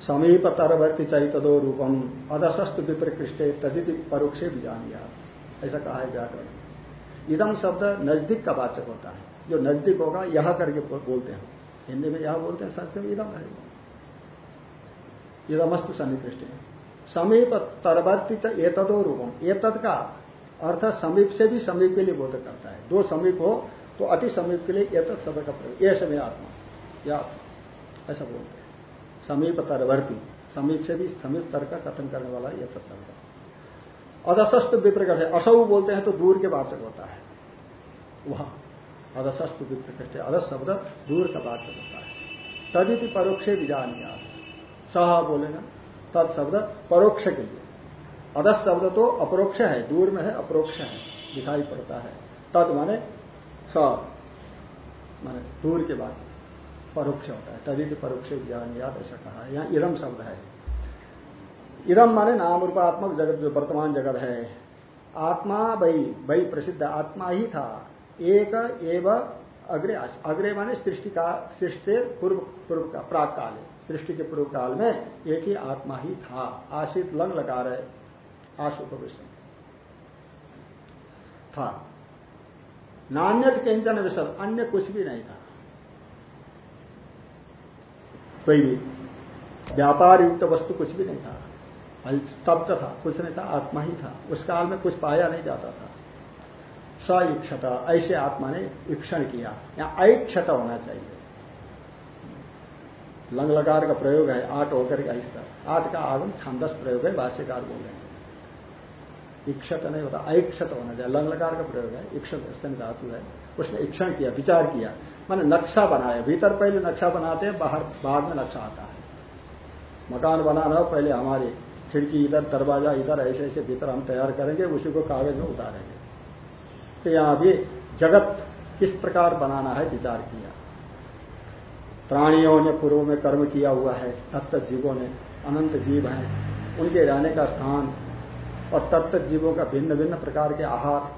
समीप तरवर्ती चैतदो रूपम अदशस्त विप्रकृष्टे तदिति परोक्षे भी जानिया ऐसा कहा है व्याकरण। इदम शब्द नज़दीक का वाचक होता है। जो नज़दीक होगा, यह करके बोलते हैं। हिंदी में यह बोलते हैं संस्कृत में इदम है इदमस्तु सन्निकृष्ट समीप तरवर्ती एतदो रूपम। एतद का अर्थ समीप से भी समीप के लिए बोध करता है। दो समीप हो तो अति समीप के लिए एतद शब्द का प्रयोग। ये समय आत्मा। या ऐसा बोलते हैं। समीप तरवर्ती। समीप से भी समीप तर का कथन करने वाला यह शब्द। अदशस्त विप्रकट है। असौ बोलते हैं तो दूर के वाचक होता है। वह। अदशस्त विप्रकट है अदस शब्द दूर का वाचक होता है। तदिति परोक्ष विजानिया। सह बोलेगा। तद शब्द परोक्ष के लिए। अदस शब्द तो अपरोक्ष है, दूर में है, अपरोक्ष है, दिखाई पड़ता है। तद माने स, माने दूर के बाद परोक्ष होता है। तदित परोक्ष ज्ञान याद ऐसा कहा। है यहाँ इदम शब्द है। इदम माने नाम रूपात्मक जगत, जो वर्तमान जगत है। आत्मा वही वही प्रसिद्ध आत्मा ही था। एक एव अग्रे अग्रे माने सृष्टि का, सृष्टि पूर्व पूर्व का, प्राग काल है। सृष्टि के पूर्व काल में एक ही आत्मा ही था। आशित लंग लगा रहे आशुपविष्ण था। नान्यत किंचन विषय अन्य कुछ भी नहीं था। कोई भी व्यापार युक्त वस्तु कुछ भी नहीं था। स्तब्ध था, कुछ नहीं था, आत्मा ही था। उस काल में कुछ पाया नहीं जाता था। स इक्षत ऐसे आत्मा ने ईक्षण किया। या ऐक्षत होना चाहिए। लंग लकार का प्रयोग है, आठ होकर के ऐसा आठ का आगम छंदस प्रयोग है, भाष्यकार बोल रहे इक्षत नहीं होता ऐक्षत होना चाहिए। लंग लकार का प्रयोग है, इक्षत स्तन धातु है। उसने ईक्षण किया, विचार किया। मैंने नक्शा बनाया। भीतर पहले नक्शा बनाते हैं, बाहर, बाद में नक्शा आता है। मकान बनाना पहले हमारी खिड़की इधर, दरवाज़ा इधर ऐसे ऐसे भीतर हम तैयार करेंगे, उसी को कागज़ में उतारेंगे। तो यहाँ भी जगत किस प्रकार बनाना है विचार किया प्राणियों ने पूर्व में कर्म किया हुआ है तत्त जीवों ने अनंत जीव हैं, उनके रहने का स्थान और तत्त जीवों का भिन्न भिन्न प्रकार के आहार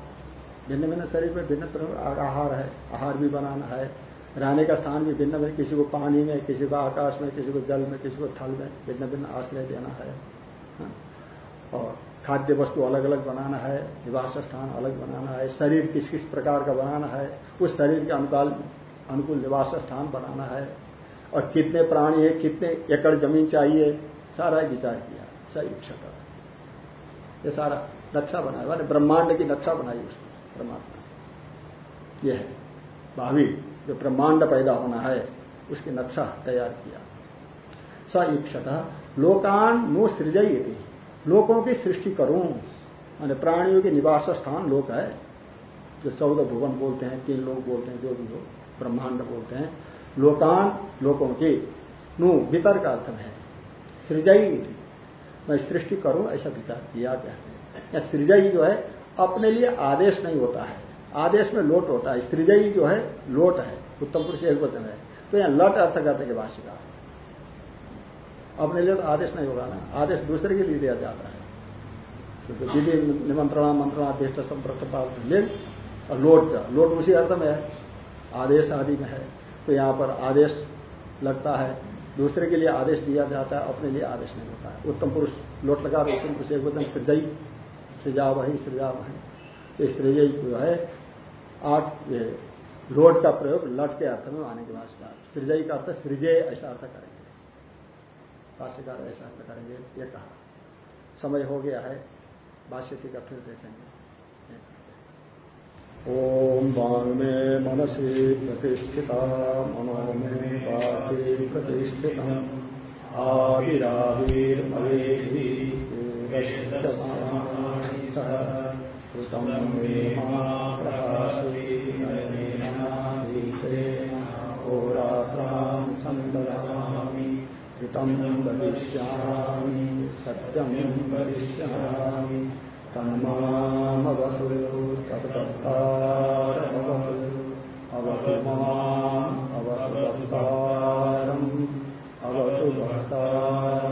भिन्न भिन्न शरीर में भिन्न प्रकार आहार है, आहार भी बनाना है, रहने का स्थान भी भिन्न भिन्न किसी को पानी में, किसी को आकाश में, किसी को जल में, किसी को थल में भिन्न भिन्न आश्रय देना है हाँ। और खाद्य वस्तु अलग अलग बनाना है निवास स्थान अलग बनाना है, शरीर किस किस प्रकार का बनाना है, उस शरीर के अनुकाल, अनुकूल निवास स्थान बनाना है। और कितने प्राणी है, कितने एकड़ ज़मीन चाहिए, सारा विचार किया, सही क्षता ये सारा नक्शा बनाया, मैंने ब्रह्मांड की नक्शा बनाई उसने, परमात्मा यह है, भावी जो ब्रह्मांड पैदा होना है, उसकी नक्शा तैयार किया। स ईक्षत लोकान नो सृजई थी लोकों की सृष्टि करूँ। मैंने प्राणियों के निवास स्थान लोक है, जो चौदह भुवन बोलते हैं, तीन लोग बोलते हैं, जो भी हो, ब्रह्मांड बोलते हैं। लोकान लोकों की, नु भीतर का अर्थ है सृजई मैं सृष्टि करूँ, ऐसा विचार किया गया है। सृजई जो है, अपने लिए आदेश नहीं होता है। आदेश में लोट होता है स्त्रीजयी जो है, लोट है, उत्तम पुरुष एक वचन है। तो यहाँ लट अर्थ करते के। भाषिका अपने लिए तो आदेश नहीं होगा ना। आदेश दूसरे के लिए दिया जाता है। क्योंकि विधि निमंत्रणा, मंत्रणा देश संप्रत लिंग और लोट जा। लोट उसी अर्थ में है। आदेश आदि में है। तो यहाँ पर आदेश लगता है। दूसरे के लिए आदेश दिया जाता है। अपने लिए आदेश नहीं होता है। उत्तम पुरुष लोट लगा उत्तम पुरुष एक वचन सृजई सृजा वही सृजा वही। तो सृजई जो है, आठ ये लोट का प्रयोग लट के अर्थ में आने के बाद सृजई का अर्थ सृजय ऐसा अर्थ करेंगे। भाष्यकार ऐसा करेंगे, ये कहा। समय हो गया है, भाष्य का फिर देखेंगे। ओम में मनसी प्रतिष्ठिता मनो में पाथि प्रतिष्ठित आविरावीर्मवेधि श्रुतम मे होरात्रां ऋतं वदिष्यामि सत्यं वदिष्यामि तन्मामवतु तद्भक्तारमवतु अवतु माम् अवतु अवतु भक्तारम्।